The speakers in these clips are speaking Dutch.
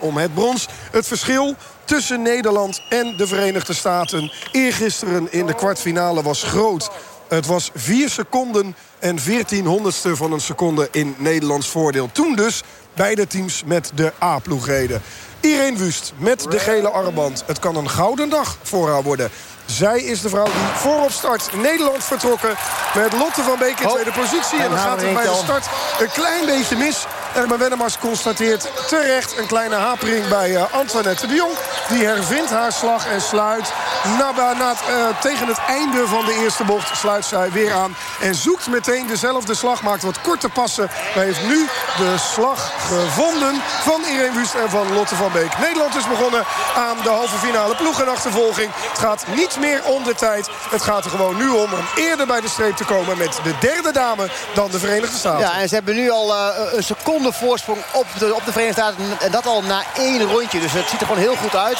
om het brons. Het verschil tussen Nederland en de Verenigde Staten... eergisteren in de kwartfinale was groot. Het was 4 seconden en 14 honderdste van een seconde in Nederlands voordeel. Toen dus beide teams met de A-ploeg reden. Irene Wust met de gele armband. Het kan een gouden dag voor haar worden. Zij is de vrouw die voorop start. Nederland vertrokken met Lotte van Beek in tweede positie. En dan gaat het bij de start een klein beetje mis. Erma Wennemars constateert terecht een kleine hapering bij eh, Antoinette de Jong. Die hervindt haar slag en sluit. Na, na, eh, tegen het einde van de eerste bocht sluit zij weer aan. En zoekt meteen dezelfde slag. Maakt wat korte passen. Maar heeft nu de slag gevonden van Irene Wust en van Lotte van Beek. Nederland is begonnen aan de halve finale ploegenachtervolging. Het gaat niet meer om de tijd. Het gaat er gewoon nu om om eerder bij de streep te komen... met de derde dame dan de Verenigde Staten. Ja, en ze hebben nu al eh, een seconde voorsprong op de, op de Verenigde Staten. En dat al na één rondje. Dus het ziet er gewoon heel goed uit.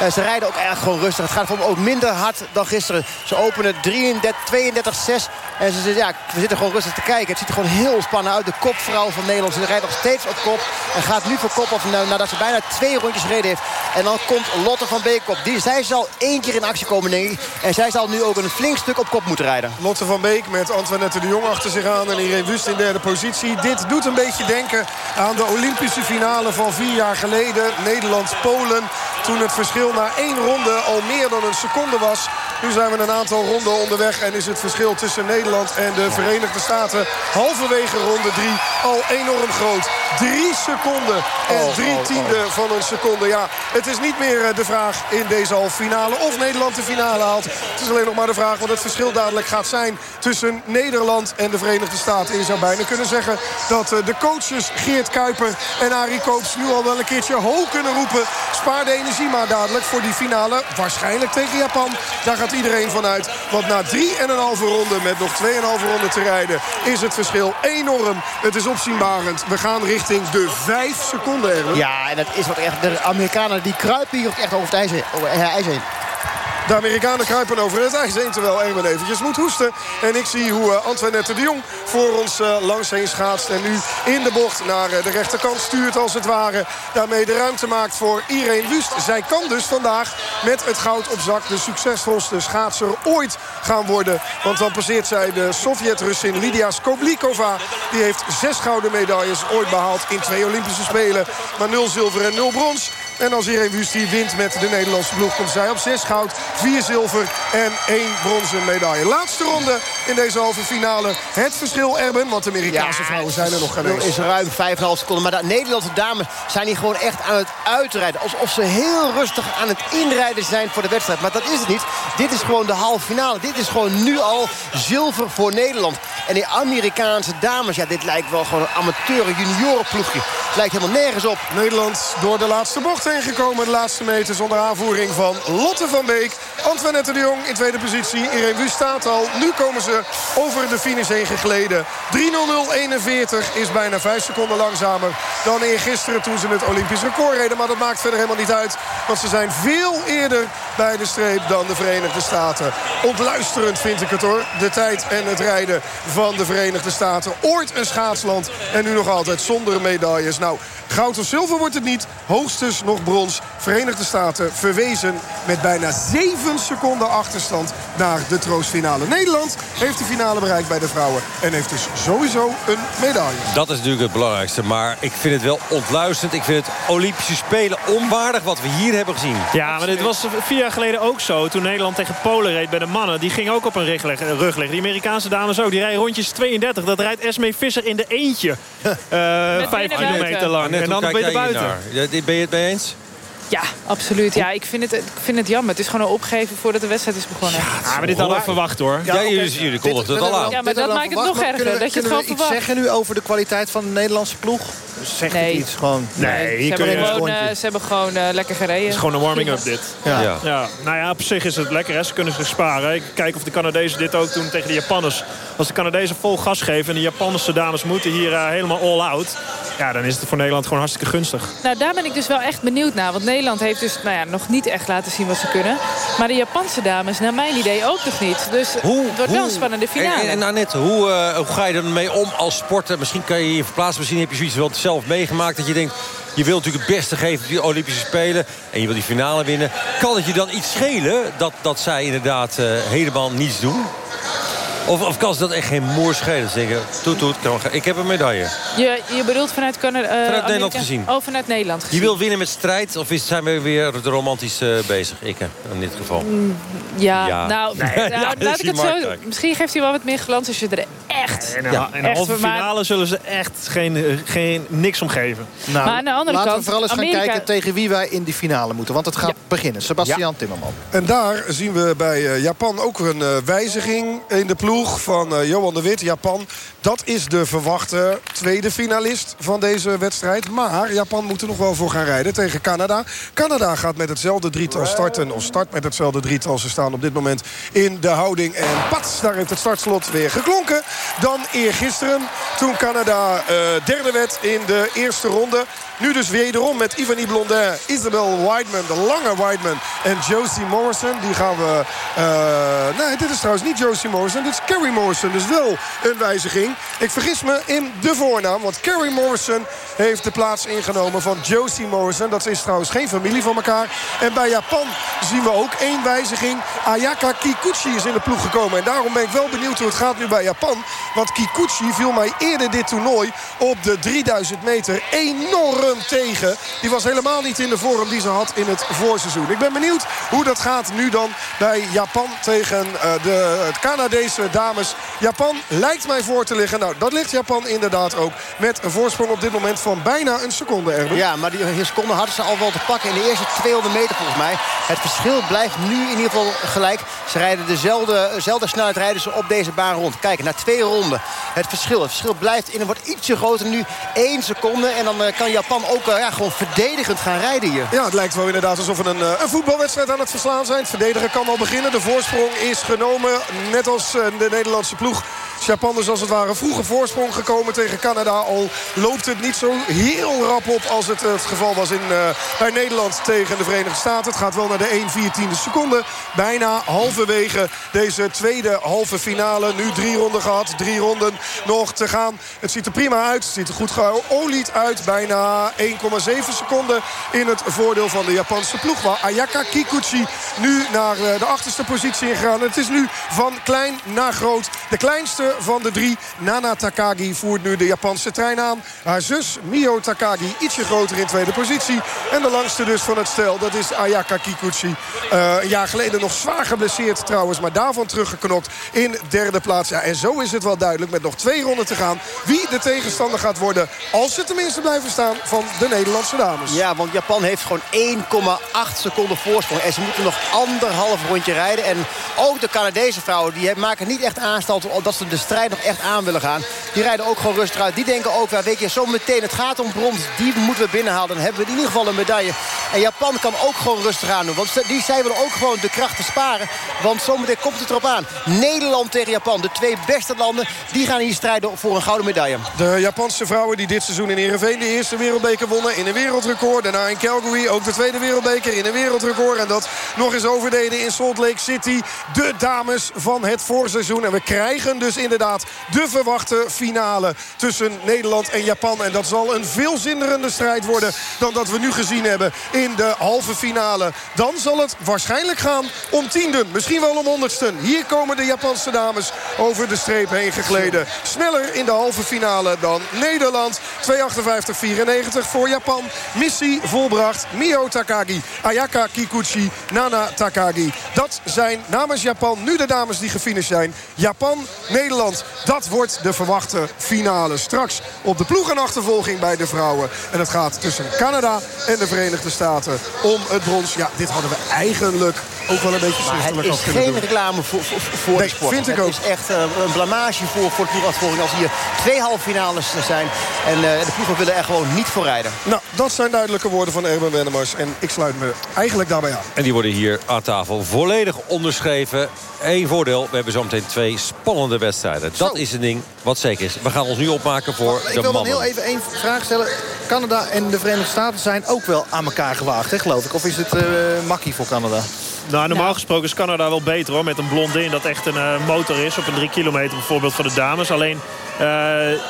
Eh, ze rijden ook erg gewoon rustig. Het gaat voor hem ook minder hard dan gisteren. Ze openen 32-6. En ze ja, we zitten gewoon rustig te kijken. Het ziet er gewoon heel spannend uit. De kopvrouw van Nederland. Ze rijdt nog steeds op kop. En gaat nu voor kop af na- nadat ze bijna twee rondjes gereden heeft. En dan komt Lotte van Beek op. Die, zij zal één keer in actie komen, denk ik. En zij zal nu ook een flink stuk op kop moeten rijden. Lotte van Beek met Antoinette de Jong achter zich aan. En Irene Wust in derde positie. Dit doet een beetje denken aan de Olympische finale van vier jaar geleden. Nederland-Polen. Toen het verschil na één ronde al meer dan een seconde was. Nu zijn we een aantal ronden onderweg. En is het verschil tussen Nederland en de Verenigde Staten... halverwege ronde drie al enorm groot. Drie seconden en Oh, drie oh, oh. tienden van een seconde. Ja, het is niet meer eh, de vraag in deze halve finale of Nederland de finale haalt. Het is alleen nog maar de vraag wat het verschil dadelijk gaat zijn... tussen Nederland en de Verenigde Staten. En je zou bijna kunnen zeggen dat eh, de coaches Geert Kuiper en Arie Koops... nu al wel een keertje ho kunnen roepen. Spaar de energie maar dadelijk voor die finale. Waarschijnlijk tegen Japan. Daar gaat iedereen vanuit. Want na 3,5 ronde met nog 2,5 ronden te rijden... is het verschil enorm. Het is opzienbarend. We gaan richting de 5 seconden. Ja, en dat is wat echt. De Amerikanen die kruipen hier echt over het ijs heen. Over het ijs heen. De Amerikanen kruipen over het ijs heen. Terwijl Erwin eventjes moet hoesten. En ik zie hoe eh, Antoinette de Jong voor ons eh, langs heen schaatst. En nu in de bocht naar eh, de rechterkant stuurt als het ware. Daarmee de ruimte maakt voor Irene Wust. Zij kan dus vandaag met het goud op zak de succesvolste schaatser ooit gaan worden. Want dan passeert zij de Sovjet-Russin Lydia Skoblikova. Die heeft zes gouden medailles ooit behaald in twee Olympische Spelen. Maar nul zilver en nul brons. En als Irene Wust die wint met de Nederlandse ploeg... komt zij op zes goud, vier zilver en één bronzen medaille. Laatste ronde in deze halve finale. Het verschil, Erben, want de Amerikaanse vrouwen zijn er nog geweest. is ruim 5,5 seconden. Maar de Nederlandse dames zijn hier gewoon echt aan het uitrijden. Alsof ze heel rustig aan het inrijden zijn voor de wedstrijd. Maar dat is het niet. Dit is gewoon de halve finale. Dit is gewoon nu al zilver voor Nederland. En die Amerikaanse dames, ja, dit lijkt wel gewoon een amateur juniorenploegje. Het lijkt helemaal nergens op. Nederland door de laatste bocht gekomen. De laatste meters onder aanvoering van Lotte van Beek. Antoinette de Jong in tweede positie. Irene Wust staat al. Nu komen ze over de finish heen gegleden. 3.00.41 is bijna 5 seconden langzamer dan eergisteren toen ze het Olympisch record reden. Maar dat maakt verder helemaal niet uit. Want ze zijn veel eerder bij de streep dan de Verenigde Staten. Ontluisterend vind ik het hoor. De tijd en het rijden van de Verenigde Staten. Ooit een schaatsland en nu nog altijd zonder medailles. Nou, goud of zilver wordt het niet. Hoogstens nog brons. Verenigde Staten verwezen met bijna 7 seconden achterstand naar de troostfinale. Nederland heeft de finale bereikt bij de vrouwen. En heeft dus sowieso een medaille. Dat is natuurlijk het belangrijkste. Maar ik vind het wel ontluisterend. Ik vind het Olympische Spelen onwaardig wat we hier hebben gezien. Ja, maar dit was vier jaar geleden ook zo. Toen Nederland tegen Polen reed bij de mannen. Die ging ook op een rug rug leggen. Die Amerikaanse dames ook. Die rijden rondjes 32. Dat rijdt Esme Visser in de eentje. Eh vijf kilometer lang. Annette, en dan ben je er buiten. Ben je het mee eens? Ja, absoluut. Ja, ik, vind het, ik vind het jammer. Het is gewoon een opgeven voordat de wedstrijd is begonnen. Ja, maar dit hadden we verwacht hoor. Ja, jullie, jullie kondigden het al aan. Ja, maar dat maakt het nog erger, dat je het gewoon iets verwacht. zeggen nu over de kwaliteit van de Nederlandse ploeg? Zegt Nee. het iets gewoon? Nee, ze, hier kun hebben gewoon, rondje. eh, ze hebben gewoon eh, lekker gereden. Het is gewoon een warming-up dit. Ja. Ja. Ja, nou ja, op zich is het lekker. Hè. Ze kunnen zich sparen. Ik kijk of de Canadezen dit ook doen tegen de Japanners. Als de Canadezen vol gas geven en de Japanse dames moeten hier eh, helemaal all out. Ja, dan is het voor Nederland gewoon hartstikke gunstig. Nou, daar ben ik dus wel echt benieuwd naar. Want Nederland heeft dus nou ja, nog niet echt laten zien wat ze kunnen. Maar de Japanse dames, naar mijn idee, ook nog niet. Dus het wordt wel een spannende finale. En, en Annette, hoe, eh, hoe ga je er mee om als sporter? Misschien kan je je verplaatsen. Misschien heb je zoiets van... zelf meegemaakt dat je denkt... je wilt natuurlijk het beste geven op die Olympische Spelen... en je wil die finale winnen. Kan het je dan iets schelen dat, dat zij inderdaad uh, helemaal niets doen? Of, of kan ze dat echt geen moer schelen? Zeggen, toet, toet, ik heb een medaille. Je, je bedoelt vanuit Canada, uh, Vanuit Nederland gezien. Oh, vanuit Nederland gezien. Je wil winnen met strijd? Of is, zijn we weer romantisch uh, bezig? Ik, in dit geval. Mm, ja, ja, nou, nee. nou ja, laat ik het zo... Misschien geeft hij wel wat meer glans als je er echt... in de, in de halve finale zullen ze echt geen, geen, niks om geven. Nou, maar aan de andere laten kant, we vooral eens Amerika... gaan kijken tegen wie wij in die finale moeten. Want het gaat beginnen. Sebastian Timmerman. En daar zien we bij Japan ook een wijziging in de ploeg van uh, Johan de Wit, Japan. Dat is de verwachte tweede finalist van deze wedstrijd. Maar Japan moet er nog wel voor gaan rijden tegen Canada. Canada gaat met hetzelfde drietal starten. Of start met hetzelfde drietal. Ze staan op dit moment in de houding. En pats, daar heeft het startslot weer geklonken. Dan eergisteren toen Canada uh, derde werd in de eerste ronde. Nu dus wederom met Ivani Blondin, Isabel Whiteman, de lange Whiteman en Josie Morrison. Die gaan we... Uh, nee, dit is trouwens niet Josie Morrison, dit is Carrie Morrison. Dus wel een wijziging. Ik vergis me in de voornaam, want Carrie Morrison heeft de plaats ingenomen van Josie Morrison. Dat is trouwens geen familie van elkaar. En bij Japan zien we ook één wijziging. Ayaka Kikuchi is in de ploeg gekomen. En daarom ben ik wel benieuwd hoe het gaat nu bij Japan. Want Kikuchi viel mij eerder dit toernooi op de 3000 meter enorm tegen. Die was helemaal niet in de vorm die ze had in het voorseizoen. Ik ben benieuwd hoe dat gaat nu dan bij Japan tegen uh, de Canadese dames. Japan lijkt mij voor te liggen. Nou, dat ligt Japan inderdaad ook. Met een voorsprong op dit moment van bijna een seconde. Erwin. Ja, maar die seconde hadden ze al wel te pakken in de eerste 200 meter volgens mij. Het verschil blijft nu in ieder geval gelijk. Ze rijden dezelfde, dezelfde snelheid rijden ze op deze baan rond. Kijk, na twee ronden. Het verschil, het verschil blijft in en wordt ietsje groter nu. 1 seconde en dan uh, kan Japan ook uh, ja, gewoon verdedigend gaan rijden hier. Ja, het lijkt wel inderdaad alsof we een, een voetbalwedstrijd aan het verslaan zijn. Het verdedigen kan al beginnen. De voorsprong is genomen. Net als de Nederlandse ploeg Japan dus als het ware vroege voorsprong gekomen tegen Canada. Al loopt het niet zo heel rap op als het het geval was in, uh, bij Nederland tegen de Verenigde Staten. Het gaat wel naar de 1 14 seconde. Bijna halverwege deze tweede halve finale. Nu drie ronden gehad. Drie ronden nog te gaan. Het ziet er prima uit. Het ziet er goed geolied uit. Bijna 1,7 seconden in het voordeel van de Japanse ploeg. Waar Ayaka Kikuchi nu naar eh, de achterste positie ingegaan. Het is nu van klein naar groot. De kleinste van de drie. Nana Takagi voert nu de Japanse trein aan. Haar zus Mio Takagi ietsje groter in tweede positie. En de langste dus van het stel, dat is Ayaka Kikuchi. Uh, een jaar geleden nog zwaar geblesseerd trouwens. Maar daarvan teruggeknokt in derde plaats. Ja, en zo is het wel duidelijk met nog twee ronden te gaan. Wie de tegenstander gaat worden. Als ze tenminste blijven staan van de Nederlandse dames. Ja, want Japan heeft gewoon 1,8 seconden voorsprong. En ze moeten nog anderhalf rondje rijden. En ook de Canadese vrouwen die maken niet echt aanstalten dat ze de strijd nog echt aan willen gaan. Die rijden ook gewoon rustig uit. Die denken ook, ja, weet je, zo meteen het gaat om brons. Die moeten we binnenhalen. Dan hebben we in ieder geval een medaille. En Japan kan ook gewoon rustig aan doen. Want die, zij willen ook gewoon de krachten sparen. Want zometeen komt het erop aan. Nederland tegen Japan. De twee beste landen, die gaan hier strijden voor een gouden medaille. De Japanse vrouwen die dit seizoen in Ereveen de eerste wereldbeker wonnen. In een wereldrecord. Daarna in Calgary ook de tweede wereldbeker in een wereldrecord. En dat nog eens overdeden in Salt Lake City. De dames van het voorseizoen. En we krijgen dus inderdaad de verwachte finale tussen Nederland en Japan. En dat zal een veel zinderende strijd worden dan dat we nu gezien hebben in de halve finale. Dan zal het waarschijnlijk gaan om tienden, misschien wel om honderdsten. Hier komen de Japanse dames over de streep heen gegleden. Sneller in de halve finale dan Nederland. 2.58-94 voor Japan. Missie volbracht. Mio Takagi, Ayaka Kikuchi, Nana Takagi. Dat zijn namens Japan nu de dames die gefinished zijn. Japan, Nederland. Dat wordt de verwachte finale. Straks op de ploegenachtervolging bij de vrouwen. En het gaat tussen Canada en de Verenigde Staten om het brons. Ja, dit hadden we eigenlijk ook wel een beetje schriftelijk af kunnen doen. Het is geen reclame voor, voor, voor nee, de sport. vind ik ook. Het is echt uh, een blamage voor, voor de ploegachtervolging als hier twee halve finales zijn. En uh, de ploegen willen er gewoon niet voor rijden. Nou, dat zijn duidelijke woorden van Erwin Wennemars. En ik sluit me eigenlijk daarbij aan. En die worden hier aan tafel volledig onderschreven. Eén voordeel, we hebben zometeen twee spannende wedstrijden. Dat is een ding wat zeker is. We gaan ons nu opmaken voor de mannen. Ik wil dan heel even één vraag stellen. Canada en de Verenigde Staten zijn ook wel aan elkaar gewaagd, hè, geloof ik. Of is het uh, makkie voor Canada? Nou, normaal gesproken is Canada wel beter hoor. Met een blondin dat echt een motor is. Op een 3 kilometer bijvoorbeeld voor de dames. Alleen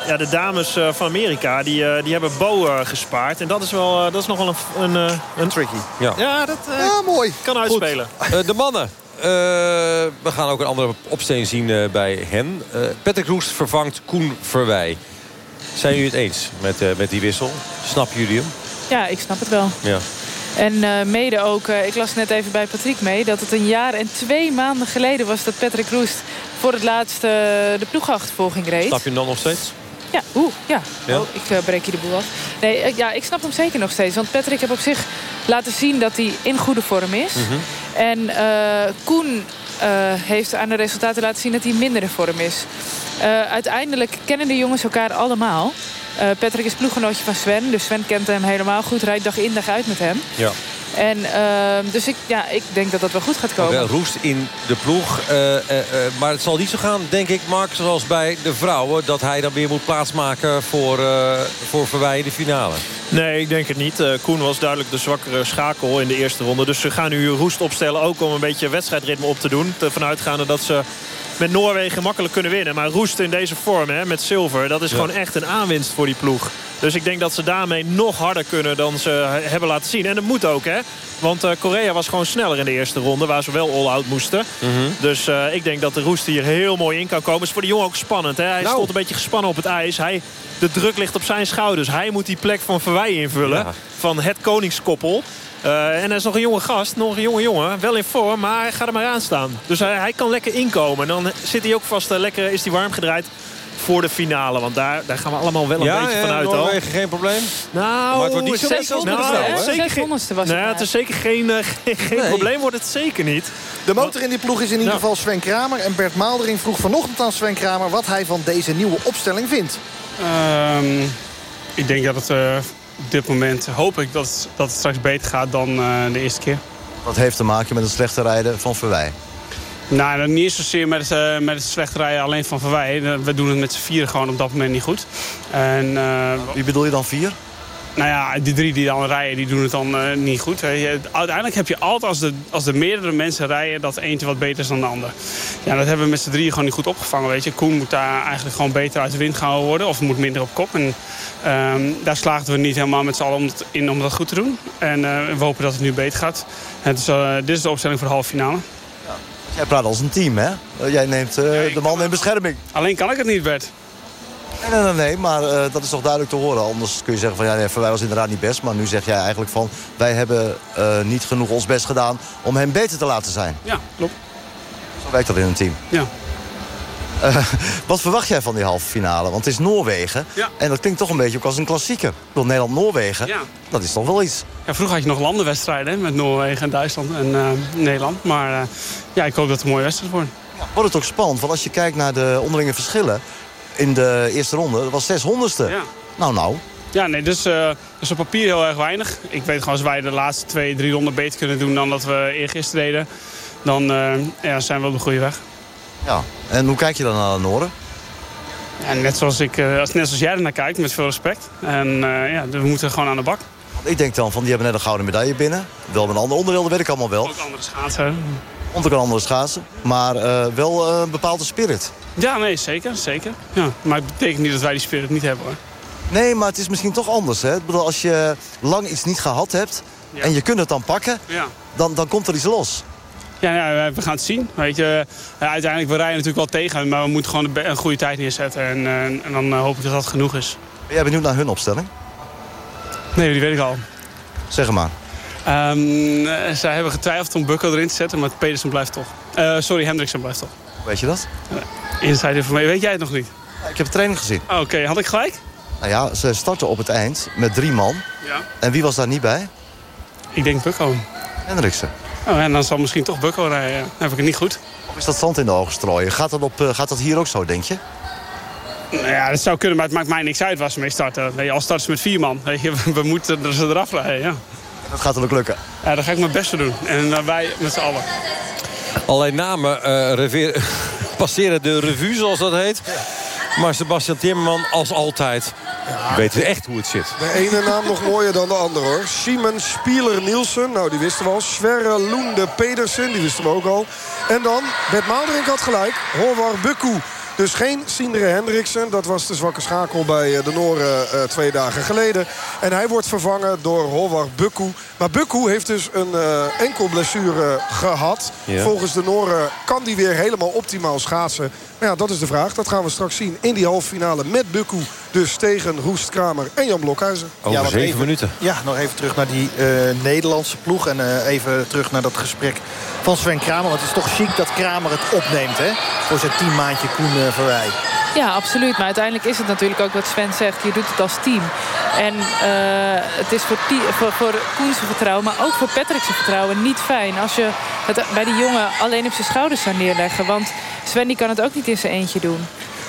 ja, de dames van Amerika die, die hebben Bo gespaard. En dat is, wel, dat is nog wel een, een, een... tricky. Ja, ja dat ja, mooi. kan uitspelen. de mannen. We gaan ook een andere opsteen zien bij hen. Patrick Roest vervangt Koen Verwij. Zijn jullie het eens met, met die wissel? Snappen jullie hem? Ja, ik snap het wel. Ja. En mede ook, ik las net even bij Patrick mee... dat het een jaar en twee maanden geleden was dat Patrick Roest... voor het laatst de ploegachtervolging reed. Snap je hem dan nog steeds? Ja, oeh, ja. ja. Oh, ik breek je de boel af. Nee, ja, ik snap hem zeker nog steeds. Want Patrick heeft op zich laten zien dat hij in goede vorm is. Mm -hmm. En Koen heeft aan de resultaten laten zien dat hij minder in vorm is. uiteindelijk kennen de jongens elkaar allemaal... Uh, Patrick is ploeggenootje van Sven. Dus Sven kent hem helemaal goed. Rijdt dag in dag uit met hem. Ja. En uh, dus ik, ja, ik denk dat dat wel goed gaat komen. Roest in de ploeg. Uh, maar het zal niet zo gaan, denk ik, Mark, zoals bij de vrouwen... dat hij dan weer moet plaatsmaken voor, voor Verwij in de finale. Nee, ik denk het niet. Koen was duidelijk de zwakkere schakel in de eerste ronde. Dus ze gaan nu Roest opstellen ook om een beetje wedstrijdritme op te doen. Vanuitgaande dat ze met Noorwegen makkelijk kunnen winnen. Maar Roest in deze vorm hè, met zilver, dat is gewoon echt een aanwinst voor die ploeg. Dus ik denk dat ze daarmee nog harder kunnen dan ze hebben laten zien. En dat moet ook, hè. Want uh, Korea was gewoon sneller in de eerste ronde... waar ze wel all-out moesten. Mhm. Dus uh, ik denk dat de Roest hier heel mooi in kan komen. is voor de jongen ook spannend. Hè? Hij nou. stond een beetje gespannen op het ijs. Hij, de druk ligt op zijn schouders. Hij moet die plek van Verwij invullen. Van het koningskoppel. Uh, en er is nog een jonge gast, nog een jonge jongen. Wel in vorm, maar hij gaat er maar aan staan. Dus hij, hij kan lekker inkomen. En dan zit hij ook vast, uh, lekker is hij warm gedraaid voor de finale. Want daar, daar gaan we allemaal wel een ja, beetje van uit. Ja, geen probleem? Nou, maar het wordt niet zo zeker, nou, zeker, was nou, het is zeker geen, uh, geen, geen nee. probleem, wordt het zeker niet. De motor in die ploeg is in ieder geval Sven Kramer. En Bert Maaldering vroeg vanochtend aan Sven Kramer... wat hij van deze nieuwe opstelling vindt. Um, ik denk dat het op dit moment hoop ik dat, dat het straks beter gaat dan uh, de eerste keer. Wat heeft te maken met het slechte rijden van Verwij? Nou, niet zozeer met, uh, met het slechte rijden alleen van Verwij. We doen het met z'n vieren gewoon op dat moment niet goed. En, uh, Wie bedoel je dan vier? Nou ja, die drie die dan rijden, die doen het dan uh, niet goed. Uiteindelijk heb je altijd, als de, als de meerdere mensen rijden... dat eentje wat beter is dan de ander. Ja, dat hebben we met z'n drieën gewoon niet goed opgevangen, weet je. Koen moet daar eigenlijk gewoon beter uit de wind gehouden worden... of moet minder op kop. En um, daar slaagden we niet helemaal met z'n allen om in om dat goed te doen. En uh, we hopen dat het nu beter gaat. Het is, uh, dit is de opstelling voor de halve finale. Jij praat als een team, hè? Jij neemt de man in bescherming. Alleen kan ik het niet, Bert. Nee, nee, nee, maar uh, dat is toch duidelijk te horen. Anders kun je zeggen van ja, nee, voor wij was inderdaad niet best. Maar nu zeg jij eigenlijk van wij hebben uh, niet genoeg ons best gedaan om hem beter te laten zijn. Ja, klopt. Zo werkt dat in een team. Ja. Uh, wat verwacht jij van die halve finale? Want het is Noorwegen. Ja. En dat klinkt toch een beetje ook als een klassieker. Nederland-Noorwegen, ja. dat is toch wel iets. Ja, vroeger had je nog landenwedstrijden met Noorwegen en Duitsland en uh, Nederland. Maar uh, ja, ik hoop dat het een mooie wedstrijd wordt. Ja, wordt het ook spannend, want als je kijkt naar de onderlinge verschillen in de eerste ronde. Dat was 600ste. Ja. Nou, nou. Ja, nee, dus, uh, dus op papier heel erg weinig. Ik weet gewoon, als wij de laatste twee, drie ronden beter kunnen doen dan dat we eergisteren deden... dan ja, zijn we op de goede weg. Ja, en hoe kijk je dan naar de Noorden? Ja, net, zoals ik, uh, net zoals jij er naar kijkt, met veel respect. En ja, we moeten gewoon aan de bak. Ik denk dan van, die hebben net een gouden medaille binnen. Wel met een ander onderdeel, dat weet ik allemaal wel. Ook andere schaatsen. Ont ook een andere schaatsen. Maar wel een bepaalde spirit. Ja, nee, zeker. zeker. Ja, maar het betekent niet dat wij die spirit niet hebben hoor. Nee, maar het is misschien toch anders. Hè? Ik bedoel, als je lang iets niet gehad hebt en je kunt het dan pakken, ja. dan, dan komt er iets los. Ja, ja, we gaan het zien. Weet je, uiteindelijk, we rijden natuurlijk wel tegen, maar we moeten gewoon een goede tijd neerzetten. En, en, en dan hoop ik dat dat genoeg is. Ben jij benieuwd naar hun opstelling? Nee, die weet ik al. Zeg maar. Um, zij hebben getwijfeld om Bukko erin te zetten, maar Pedersen blijft toch. Uh, sorry, Hendriksen blijft toch. Weet je dat? Inside mij weet jij het nog niet? Ik heb de training gezien. Oké, had ik gelijk? Nou ja, ze starten op het eind met drie man. Ja. En wie was daar niet bij? Ik denk Bukko. Hendriksen. Oh, en dan zal misschien toch Bukko rijden. Dan heb ik het niet goed. Of is dat zand in de ogen strooien? Gaat dat, op, uh, gaat dat hier ook zo, denk je? Nou ja, dat zou kunnen, maar het maakt mij niks uit waar ze mee starten. Weet je, al starten ze met vier man. Weet je, we moeten ze eraf rijden, ja. Dat gaat er ook lukken? Ja, dat ga ik mijn best doen. En uh, wij met z'n allen. Allerlei namen uh, passeren de revue, zoals dat heet. Maar Sebastian Timmerman, als altijd, weten echt hoe het zit. De ene naam nog mooier dan de andere hoor. Simon Spieler Nielsen, nou die wisten we al. Sverre Loende Pedersen, die wisten we ook al. En dan, Bert Maalderink had gelijk. Horvar Bukku. Dus geen Sindre Hendriksen. Dat was de zwakke schakel bij eh, de Noren uh, twee dagen geleden. En hij wordt vervangen door Horvar Bukku. Maar Bukku heeft dus een uh, enkel blessure gehad. Ja. Volgens de Noren kan die weer helemaal optimaal schaatsen. Maar ja, dat is de vraag. Dat gaan we straks zien in die halve finale met Bukku. Dus tegen Roest Kramer en Jan Blokhuizen. Over ja, zeven even, minuten. Ja, nog even terug naar die uh, Nederlandse ploeg. En uh, even terug naar dat gesprek van Sven Kramer. Want het is toch chic dat Kramer het opneemt hè? voor zijn teammaatje Koen uh, Verwij. Ja, absoluut. Maar uiteindelijk is het natuurlijk ook wat Sven zegt. Je doet het als team. En het is voor, voor, voor Koen's vertrouwen, maar ook voor Patrick's vertrouwen niet fijn... als je het bij die jongen alleen op zijn schouders zou neerleggen. Want Sven die kan het ook niet in zijn eentje doen.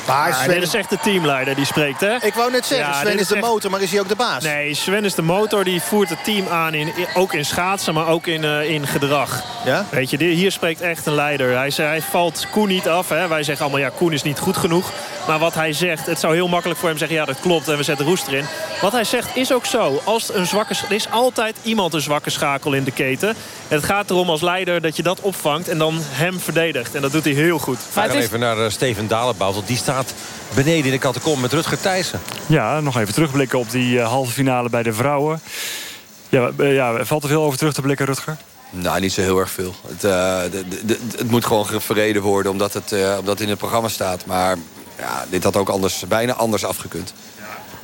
Maar Sven... dit is echt de teamleider die spreekt, hè? Ik wou net zeggen, ja, Sven is, is de echt... motor, maar is hij ook de baas? Nee, Sven is de motor, die voert het team aan. In, ook in schaatsen, maar ook in, uh, in gedrag. Ja? Weet je, hier spreekt echt een leider. Hij, hij valt Koen niet af. Hè? Wij zeggen allemaal, ja, Koen is niet goed genoeg. Maar wat hij zegt, het zou heel makkelijk voor hem zeggen... ja, dat klopt en we zetten Roest erin. Wat hij zegt is ook zo. Als een zwakke, er is altijd iemand een zwakke schakel in de keten. Het gaat erom als leider dat je dat opvangt... en dan hem verdedigt. En dat doet hij heel goed. We gaan is... even naar uh, Steven Dalenbout. Want die staat beneden in de catacombe met Rutger Thijssen. Ja, nog even terugblikken op die uh, halve finale bij de vrouwen. Ja, uh, ja, valt er veel over terug te blikken, Rutger? Nou, niet zo heel erg veel. Het, uh, de, de, de, het moet gewoon verreden worden omdat het, uh, omdat het in het programma staat. Maar ja, dit had ook anders, bijna anders afgekund.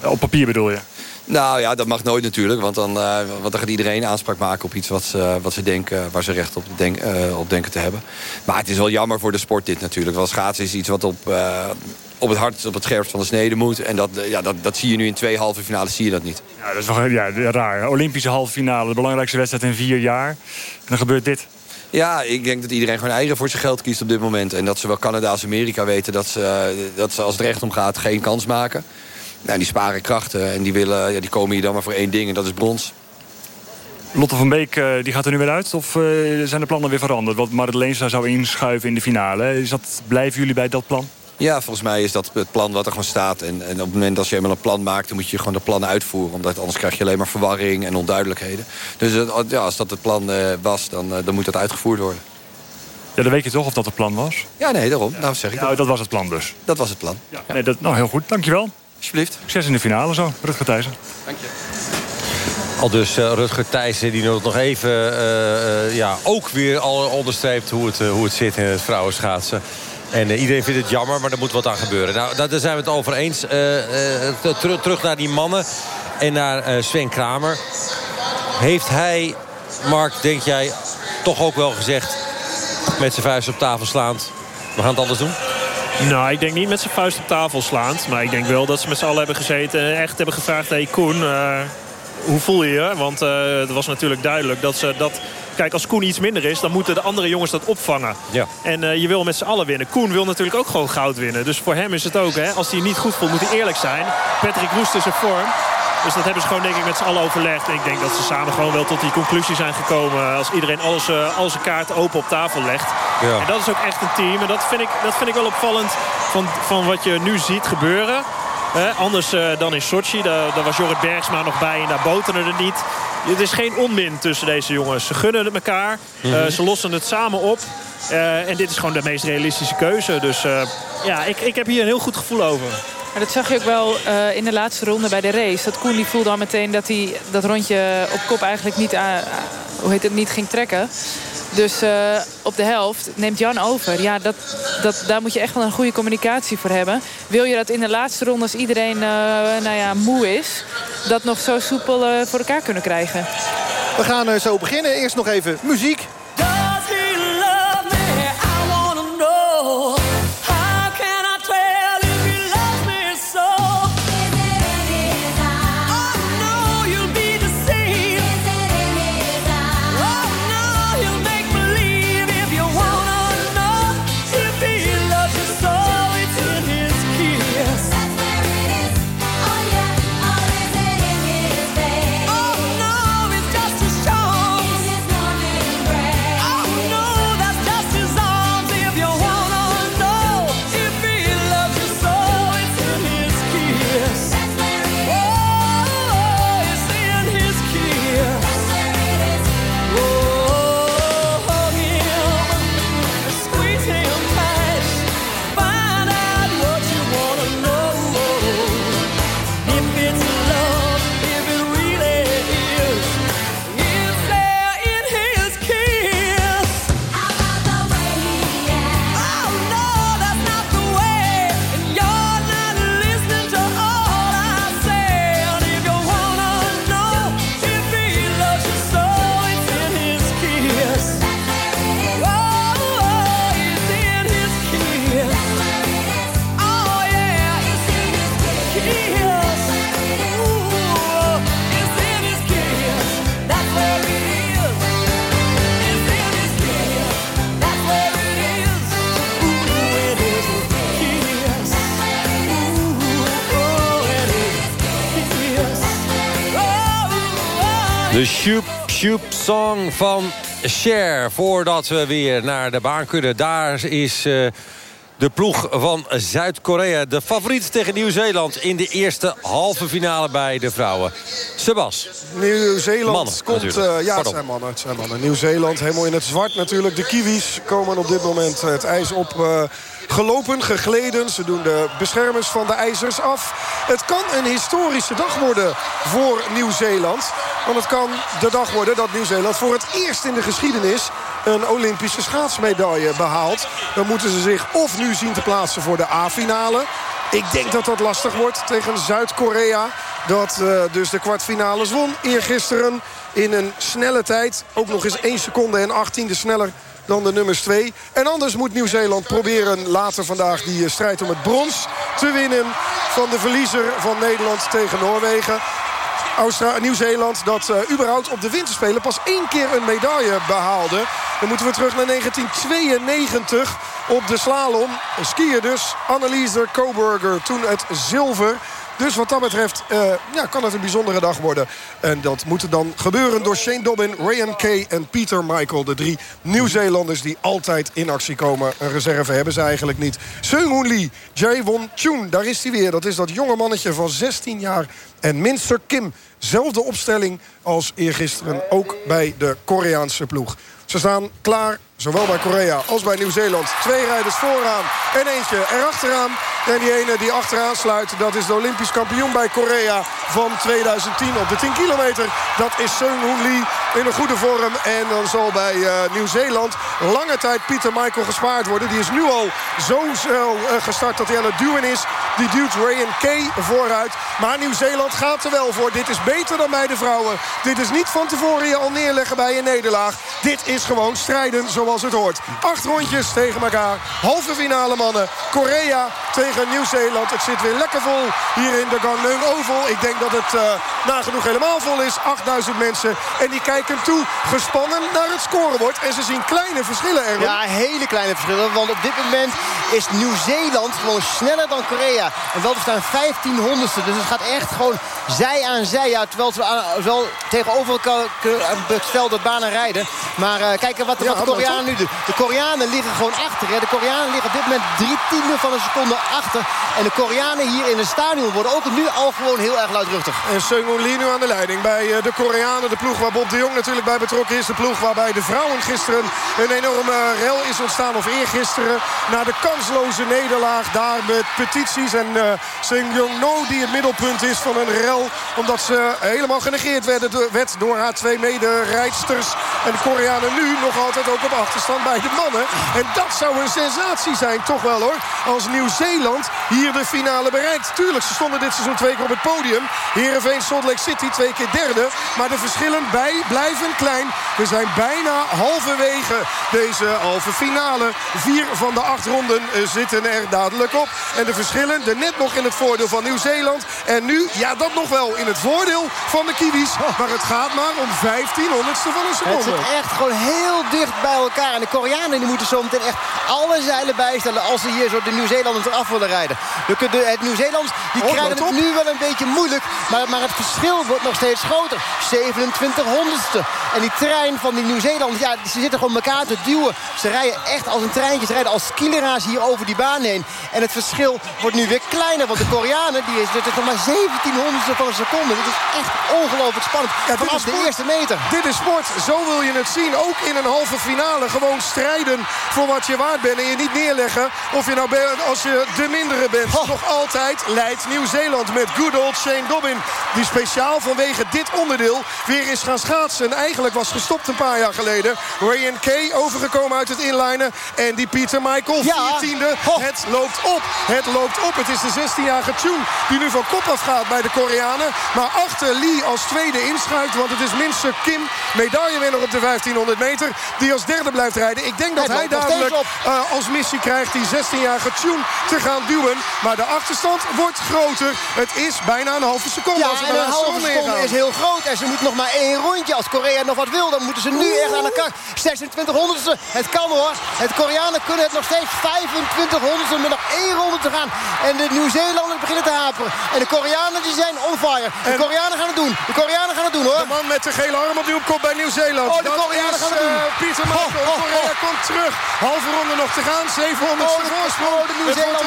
Ja. Op papier bedoel je? Nou ja, dat mag nooit natuurlijk. Want dan, uh, want dan gaat iedereen aanspraak maken op iets wat ze, wat ze denken, waar ze recht op, denk, uh, op denken te hebben. Maar het is wel jammer voor de sport dit natuurlijk. Want schaatsen is iets wat op, uh, op het hart, op het scherpst van de snede moet. En dat, ja, dat, dat zie je nu in twee halve finales, zie je dat niet. Ja, dat is wel ja, raar. Olympische halve finale, de belangrijkste wedstrijd in vier jaar. En dan gebeurt dit. Ja, ik denk dat iedereen gewoon eigen voor zijn geld kiest op dit moment. En dat zowel Canada als Amerika weten dat ze, dat ze als het recht om gaat geen kans maken. Nou, die sparen krachten en die, willen, ja, die komen hier dan maar voor één ding en dat is brons. Lotte van Beek die gaat er nu weer uit? Of uh, zijn de plannen weer veranderd? Want Leenstra zou inschuiven in de finale. Is dat, blijven jullie bij dat plan? Ja, volgens mij is dat het plan wat er gewoon staat. En, en op het moment dat je eenmaal een plan maakt... dan moet je gewoon dat plan uitvoeren. Omdat anders krijg je alleen maar verwarring en onduidelijkheden. Dus ja, als dat het plan uh, was, dan, uh, dan moet dat uitgevoerd worden. Ja, dan weet je toch of dat het plan was? Ja, nee, daarom. Ja. Nou, zeg ik ja, dat. dat was het plan dus. Dat was het plan. Ja. Nee, dat, nou, heel goed. Dankjewel. Alsjeblieft. Succes in de finale zo, Rutger Thijssen. Dank je. Al dus uh, Rutger Thijssen die nog even uh, uh, ja, ook weer al onderstreept hoe het, hoe het zit in het vrouwenschaatsen. En uh, iedereen vindt het jammer, maar er moet wat aan gebeuren. Nou, daar zijn we het over eens. Uh, uh, ter terug naar die mannen en naar Sven Kramer. Heeft hij, Mark, denk jij, toch ook wel gezegd... met zijn vuist op tafel slaand, we gaan het anders doen? Nou, ik denk niet met zijn vuist op tafel slaand. Maar ik denk wel dat ze met z'n allen hebben gezeten en echt hebben gevraagd... hey Koen, hoe voel je je? Want het was natuurlijk duidelijk dat ze dat Kijk, als Koen iets minder is, dan moeten de andere jongens dat opvangen. Ja. En uh, je wil met z'n allen winnen. Koen wil natuurlijk ook gewoon goud winnen. Dus voor hem is het ook, hè, als hij niet goed voelt, moet hij eerlijk zijn. Patrick Roest is in vorm. Dus dat hebben ze gewoon denk ik met z'n allen overlegd. En ik denk dat ze samen gewoon wel tot die conclusie zijn gekomen. Als iedereen alles, uh, al zijn kaarten open op tafel legt. Ja. En dat is ook echt een team. En dat vind ik, dat vind ik wel opvallend van, van wat je nu ziet gebeuren. Eh, anders uh, dan in Sochi. Daar, daar was Jorrit Bergsma nog bij en daar boteren er niet. Het is geen onmin tussen deze jongens. Ze gunnen het elkaar. Mm -hmm. uh, ze lossen het samen op. Uh, en dit is gewoon de meest realistische keuze. Dus uh, ja, ik, ik heb hier een heel goed gevoel over. Maar dat zag je ook wel uh, in de laatste ronde bij de race. Dat Koen die voelde al meteen dat hij dat rondje op kop eigenlijk niet, hoe heet het, niet ging trekken. Dus uh, op de helft neemt Jan over. Ja, dat, dat, daar moet je echt wel een goede communicatie voor hebben. Wil je dat in de laatste ronde, als iedereen nou ja, moe is... dat nog zo soepel voor elkaar kunnen krijgen? We gaan zo beginnen. Eerst nog even muziek. De Shoop Shoop Song van Cher. Voordat we weer naar de baan kunnen. Daar is uh, de ploeg van Zuid-Korea. De favoriet tegen Nieuw-Zeeland in de eerste halve finale bij de vrouwen. Sebas. Nieuw-Zeeland komt... Uh, ja, het zijn mannen. Het zijn mannen. Nieuw-Zeeland helemaal in het zwart natuurlijk. De Kiwis komen op dit moment het ijs op... Uh, gelopen, gegleden. Ze doen de beschermers van de ijzers af. Het kan een historische dag worden voor Nieuw-Zeeland. Want het kan de dag worden dat Nieuw-Zeeland voor het eerst in de geschiedenis een Olympische schaatsmedaille behaalt. Dan moeten ze zich of nu zien te plaatsen voor de A-finale. Ik denk dat dat lastig wordt tegen Zuid-Korea. Dat uh, dus de kwartfinales won eergisteren in een snelle tijd. Ook nog eens 1 seconde en 18 sneller dan de nummers 2. En anders moet Nieuw-Zeeland proberen later vandaag die eh, strijd om het brons te winnen... van de verliezer van Nederland tegen Noorwegen. Nieuw-Zeeland dat uh, überhaupt op de winterspelen pas één keer een medaille behaalde. Dan moeten we terug naar 1992 op de slalom. Skier dus, Anneliese Coburger, toen het zilver. Dus wat dat betreft uh, ja, kan het een bijzondere dag worden. En dat moet dan gebeuren door Shane Dobbin, Ryan Kay en Peter Michael. De drie Nieuw-Zeelanders die altijd in actie komen. Een reserve hebben ze eigenlijk niet. Seung Hoon Lee, Jae Won Chun, daar is hij weer. Dat is dat jonge mannetje van 16 jaar. En Minster Kim, zelfde opstelling als eergisteren. Ook bij de Koreaanse ploeg. Ze staan klaar, zowel bij Korea als bij Nieuw-Zeeland. Twee rijders vooraan en eentje erachteraan. En die ene die achteraan sluit, dat is de Olympisch kampioen bij Korea van 2010 op de 10 kilometer. Dat is Seung Hoon Lee in een goede vorm. En dan zal bij uh, Nieuw-Zeeland lange tijd Pieter Michael gespaard worden. Die is nu al zo snel uh, gestart dat hij aan het duwen is. Die duwt Ryan Kay vooruit. Maar Nieuw-Zeeland gaat er wel voor. Dit is beter dan bij de vrouwen. Dit is niet van tevoren je al neerleggen bij een nederlaag. Dit is gewoon strijden zoals het hoort. Acht rondjes tegen elkaar. Halve finale mannen. Korea tegen Nieuw-Zeeland. Het zit weer lekker vol hier in de Gangneung Oval. Ik denk dat het uh, nagenoeg helemaal vol is. 8000 mensen. En die kijken toe gespannen naar het scorebord. En ze zien kleine verschillen, Erwin. Ja, hele kleine verschillen. Want op dit moment is Nieuw-Zeeland gewoon sneller dan Korea. En wel te staan 15 honderdste. Dus het gaat echt gewoon zij aan zij. Ja, terwijl ze aan, wel tegenover elkaar bestelde banen rijden. Maar uh, kijk wat, ja, wat de Koreanen nu doen. De Koreanen liggen gewoon achter. Hè. De Koreanen liggen op dit moment drie tiende van een seconde achter. En de Koreanen hier in het stadion worden ook nu al gewoon heel erg luidruchtig. En Seung Lee nu aan de leiding bij uh, de Koreanen. De ploeg waar Bob de Jong natuurlijk bij betrokken is. De ploeg waarbij de vrouwen gisteren een enorme rel is ontstaan. Of eergisteren. Na de kansloze nederlaag daar met petities. En uh, Seung Jong No die het middelpunt is van een rel. Omdat ze helemaal genegeerd werden, werd door haar twee mederijdsters. En de Koreanen nu nog altijd ook op achterstand bij de mannen. En dat zou een sensatie zijn, toch wel hoor. Als Nieuw-Zeeland hier de finale bereikt. Tuurlijk, ze stonden dit seizoen twee keer op het podium. Heerenveen, Salt Lake City, twee keer derde. Maar de verschillen bij blijven klein. We zijn bijna halverwege deze halve finale. Vier van de acht ronden eh, zitten er dadelijk op. En de verschillen, er net nog in het voordeel van Nieuw-Zeeland. En nu, ja, dat nog wel in het voordeel van de Kiwis. Maar het gaat maar om 15 honderdste van een seconde. Het zit echt gewoon heel dicht bij elkaar. En de Koreanen die moeten zo meteen echt alle zeilen bijstellen... als ze hier zo de Nieuw-Zeelanders eraf willen rijden. De, de, het Nieuw-Zeeland die oh, krijgen het nu wel een beetje moeilijk. Maar, maar het verschil wordt nog steeds groter. 27 honderdste. En die trein van die Nieuw-Zeelanders, ja, ze zitten gewoon elkaar te duwen. Ze rijden echt als een treintje. Ze rijden als skilera's hier over die baan heen. En het verschil wordt nu weer kleiner. Want de Koreanen, die is, dit is nog maar 17 honderdste van een seconde. Dit is echt ongelooflijk spannend. Ja, Vanaf de eerste meter. Dit is sport. Zo wil je het zien. Ook in een halve finale. Gewoon strijden voor wat je waard bent. En je niet neerleggen of je nou als je de mindere bent. Nog altijd leidt Nieuw-Zeeland met good old Shane Dobbin. Die speciaal vanwege dit onderdeel weer is gaan schaatsen. En eigenlijk was gestopt een paar jaar geleden. Ryan Kay overgekomen uit het inlinen. En die Peter Michael, ja. 14e. Het loopt op. Het loopt op. Het is de 16-jarige Chun die nu van kop af gaat bij de Koreanen. Maar achter Lee als tweede inschuift. Want het is minstens Kim, medaillewinnaar op de 1500 meter. Die als derde blijft rijden. Ik denk dat hij, hij dadelijk uh, als missie krijgt die 16-jarige Chun te gaan duwen. Maar de achterstand wordt groter. Het is bijna een halve seconde. Ja, als en een halve seconde is heel groot. En ze moet nog maar één rondje. Als Korea nog wat wil, dan moeten ze nu echt aan de kak. 26 honderdste. Het kan hoor. Het Koreanen kunnen het nog steeds 25 honderdste met nog één ronde te gaan. En de Nieuw-Zeelanders beginnen te haperen. En de Koreanen die zijn on fire. De Koreanen gaan het doen. De Koreanen gaan het doen hoor. De man met de gele arm op kop bij Nieuw-Zeeland. Oh, de Koreanen gaan het doen. Uh, Pieter Michael. Oh, oh, Korea komt terug. Halve ronde nog te gaan. 700 oh, de, voorsprong. Oh, de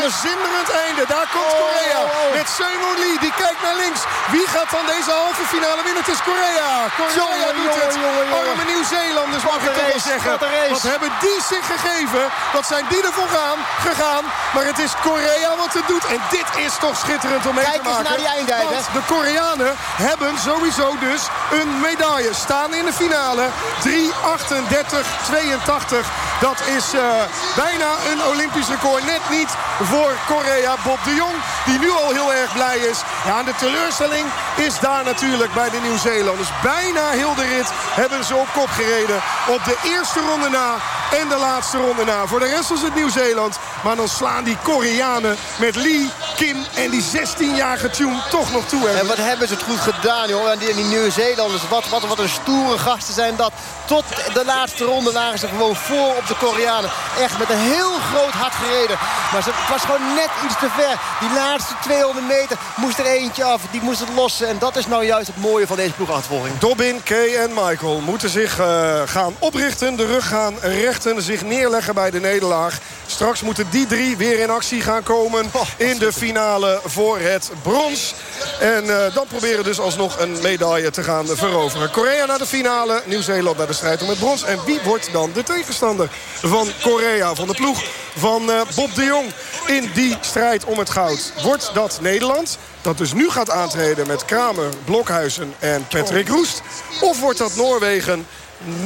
Een zinderend einde. Daar komt Korea. Met Seung Lee. Die kijkt naar links. Wie gaat dan deze halve finale winnen? Het is Korea. Korea doet het. Arme Nieuw-Zeelanders mag ik toch wel zeggen. Wat, hebben die zich gegeven? Wat zijn die ervoor gaan, gegaan? Maar het is Korea wat het doet. En dit is toch schitterend om mee Kijk te maken. Kijk eens naar die. Want de Koreanen hebben sowieso dus een medaille. Staan in de finale. 3.38.82. Dat is uh, bijna een Olympisch record. Net niet voor Korea. Bob de Jong, die nu al heel erg blij is. Ja, en de teleurstelling is daar natuurlijk bij de Nieuw-Zeelanders. Bijna heel de rit hebben ze op kop gereden. Op de eerste ronde na en de laatste ronde na. Voor de rest was het Nieuw-Zeeland. Maar dan slaan die Koreanen met Lee, Kim en die 16-jarige Tune toch nog toe. En wat hebben ze het goed gedaan, joh. En die, die Nieuw-Zeelanders, wat, wat, wat een stoere gasten zijn dat. Tot de laatste ronde lagen ze gewoon voor op de Koreanen. Echt met een heel groot hart gereden. Maar ze, het was gewoon net iets te ver. Die laatste 200 meter moest er eentje af. Die moest het lossen. En dat is nou juist het mooie van deze ploegachtervolging. Dobbin, Kay en Michael moeten zich uh, gaan oprichten. De rug gaan rechten. Zich neerleggen bij de nederlaag. Straks moeten die drie weer in actie gaan komen. In de finale voor het brons. En uh, dan proberen dus alsnog een medaille te gaan veroveren. Korea naar de finale. Nieuw-Zeeland naar de strijd om het brons. En wie wordt dan de tegenstander van Korea? Van de ploeg van uh, Bob de Jong in die strijd om het goud. Wordt dat Nederland? Dat dus nu gaat aantreden met Kramer, Blokhuizen en Patrick Roest. Of wordt dat Noorwegen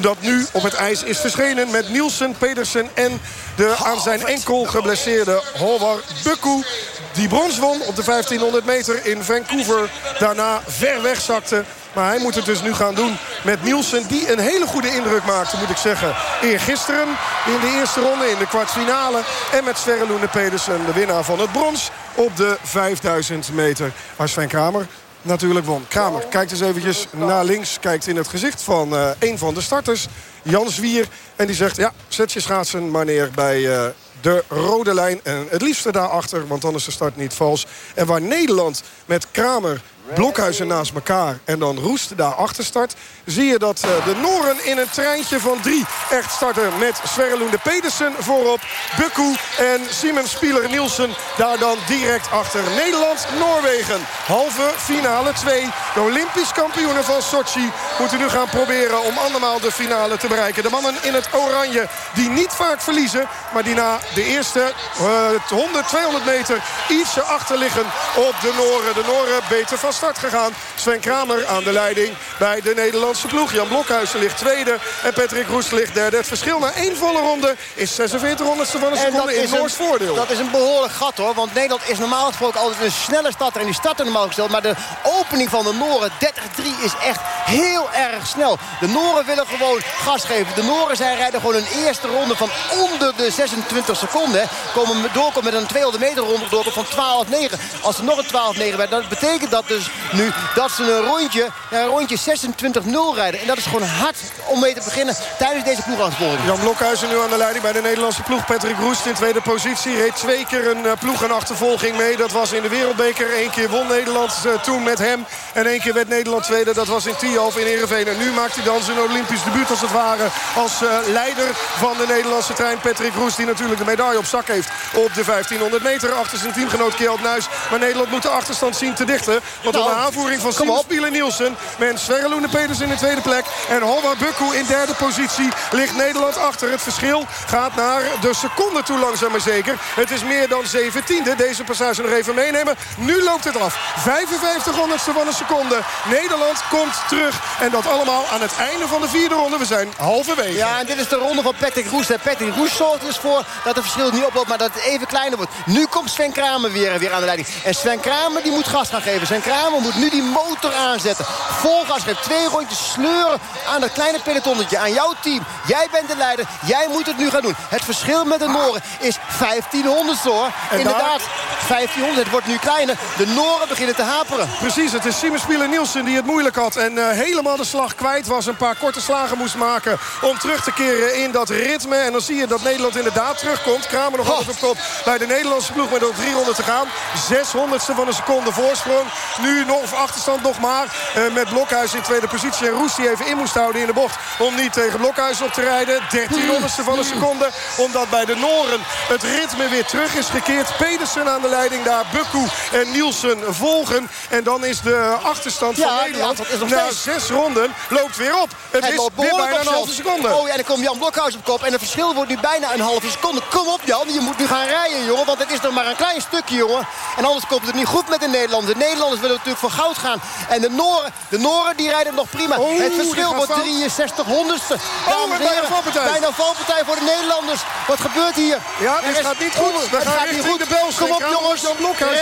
dat nu op het ijs is verschenen met Nielsen, Pedersen en de aan zijn enkel geblesseerde Howard Bukku. Die brons won op de 1500 meter in Vancouver. Daarna ver weg zakte. Maar hij moet het dus nu gaan doen met Nielsen. Die een hele goede indruk maakte, moet ik zeggen. Eergisteren in de eerste ronde, in de kwartfinale. En met Sverre Loene Pedersen, de winnaar van het brons. Op de 5000 meter. Waar Sven Kramer natuurlijk won. Kramer kijkt eens eventjes naar links. Kijkt in het gezicht van uh, een van de starters. Jan Zwier. En die zegt, ja, zet je schaatsen maar neer bij uh, de rode lijn. En het liefste daarachter, want dan is de start niet vals. En waar Nederland met Kramer, Blokhuizen naast elkaar en dan Roest daarachter start... zie je dat uh, de Noren in een treintje van drie echt starten... met Sverre Loende Pedersen voorop, Bukku en Simon Spieler-Nielsen... daar dan direct achter Nederland-Noorwegen. Halve finale 2. De Olympisch kampioenen van Sochi moeten nu gaan proberen... om andermaal de finale te bereiken. De mannen in het oranje die niet vaak verliezen... maar die na de eerste uh, 100, 200 meter ietsje achter liggen op de Noren. De Noren beter van start gegaan. Sven Kramer aan de leiding bij de Nederlandse ploeg. Jan Blokhuizen ligt tweede en Patrick Roest ligt derde. Het verschil na één volle ronde is 46 honderdste van een seconde in Noors voordeel. Dat is een behoorlijk gat hoor. Want Nederland is normaal gesproken altijd een snelle starter. En die starten normaal gesteld. Maar de opening van de Noren, 30-3, is echt heel erg snel. De Noren willen gewoon gas geven. De Noren zijn rijden gewoon een eerste ronde van onder de 26 seconden. Komen doorkomen met een 200 meter ronde doorkomen van 12-9. Als er nog een 12-9 werd, dan betekent dat dus nu dat ze een rondje, een rondje 26-0 rijden. En dat is gewoon hard om mee te beginnen tijdens deze ploegachtervolging. Jan Blokhuizen nu aan de leiding bij de Nederlandse ploeg. Patrick Roest in tweede positie. Reed twee keer een uh, ploeg en achtervolging mee. Dat was in de Wereldbeker. Eén keer won Nederland uh, toen met hem. En één keer werd Nederland tweede. Dat was in Tialf in Ereveen. En nu maakt hij dan zijn Olympisch debuut als het ware. Als uh, leider van de Nederlandse trein. Patrick Roest die natuurlijk de medaille op zak heeft op de 1500 meter. Achter zijn teamgenoot Kjeld Nuis. Maar Nederland moet de achterstand zien te dichten. Want onder aanvoering van Simon Spielen Nielsen. Met Sverre Pedersen in de tweede plek. En Hova Bukku in derde positie. Ligt Nederland achter. Het verschil gaat naar de seconde toe langzaam maar zeker. Het is meer dan 17e. Deze passage nog even meenemen. Nu loopt het af. 55 honderdste van een seconde. Nederland komt terug. En dat allemaal aan het einde van de vierde ronde. We zijn halverwege. Ja, en dit is de ronde van Patrick Roest. Patrick Roest zorgt dus voor dat het verschil niet oploopt. Maar dat het even kleiner wordt. Nu komt Sven Kramer weer, weer aan de leiding. En Sven Kramer die moet gas gaan geven. Sven Kramer moet nu die motor aanzetten. Vol gas geven. Twee rondjes sleuren aan dat kleine pelotonnetje. Aan jouw team. Jij bent de leider. Jij moet het nu gaan doen. Het verschil met de Noren is 1500 hoor. Inderdaad, 1500. Het wordt nu kleiner. De Noren beginnen te haperen. Precies, het is Simon Spieler Nielsen die het moeilijk had. En uh, helemaal de slag kwijt was. Een paar korte slagen moest maken om terug te keren in dat ritme. En dan zie je dat Nederland inderdaad terugkomt. Kramer nog altijd op top bij de Nederlandse ploeg met nog 300 te gaan. 600ste van een seconde voorsprong. Nu nog of achterstand nog maar. Uh, met Blokhuis in tweede positie. En Roes die even in moest houden in de bocht. Om niet tegen Blokhuis op te rijden. 1300ste van een seconde. Omdat bij de Noren het ritme weer terug is gekeerd. Pedersen aan de leiding daar. Bukku en Nielsen volgen. En dan is de achterstand van Nederland na zes ronden loopt weer op. Het, is weer bijna een halve seconde. Oh ja, en dan komt Jan Blokhuis op kop. En het verschil wordt nu bijna een halve seconde. Kom op Jan, je moet nu gaan rijden jongen. Want het is nog maar een klein stukje jongen. En anders komt het niet goed met de Nederlanders. De Nederlanders willen natuurlijk voor goud gaan. En de Noren, de Noren die rijden nog prima. Oh, het verschil wordt 63 honderdste. Oh, bijna valpartij. Bijna valpartij voor de Nederlanders. Wat gebeurt hier? Ja, dit gaat niet goed. We het gaan gaat niet goed. de bel. Kom op jongens. Jan Blokhuis.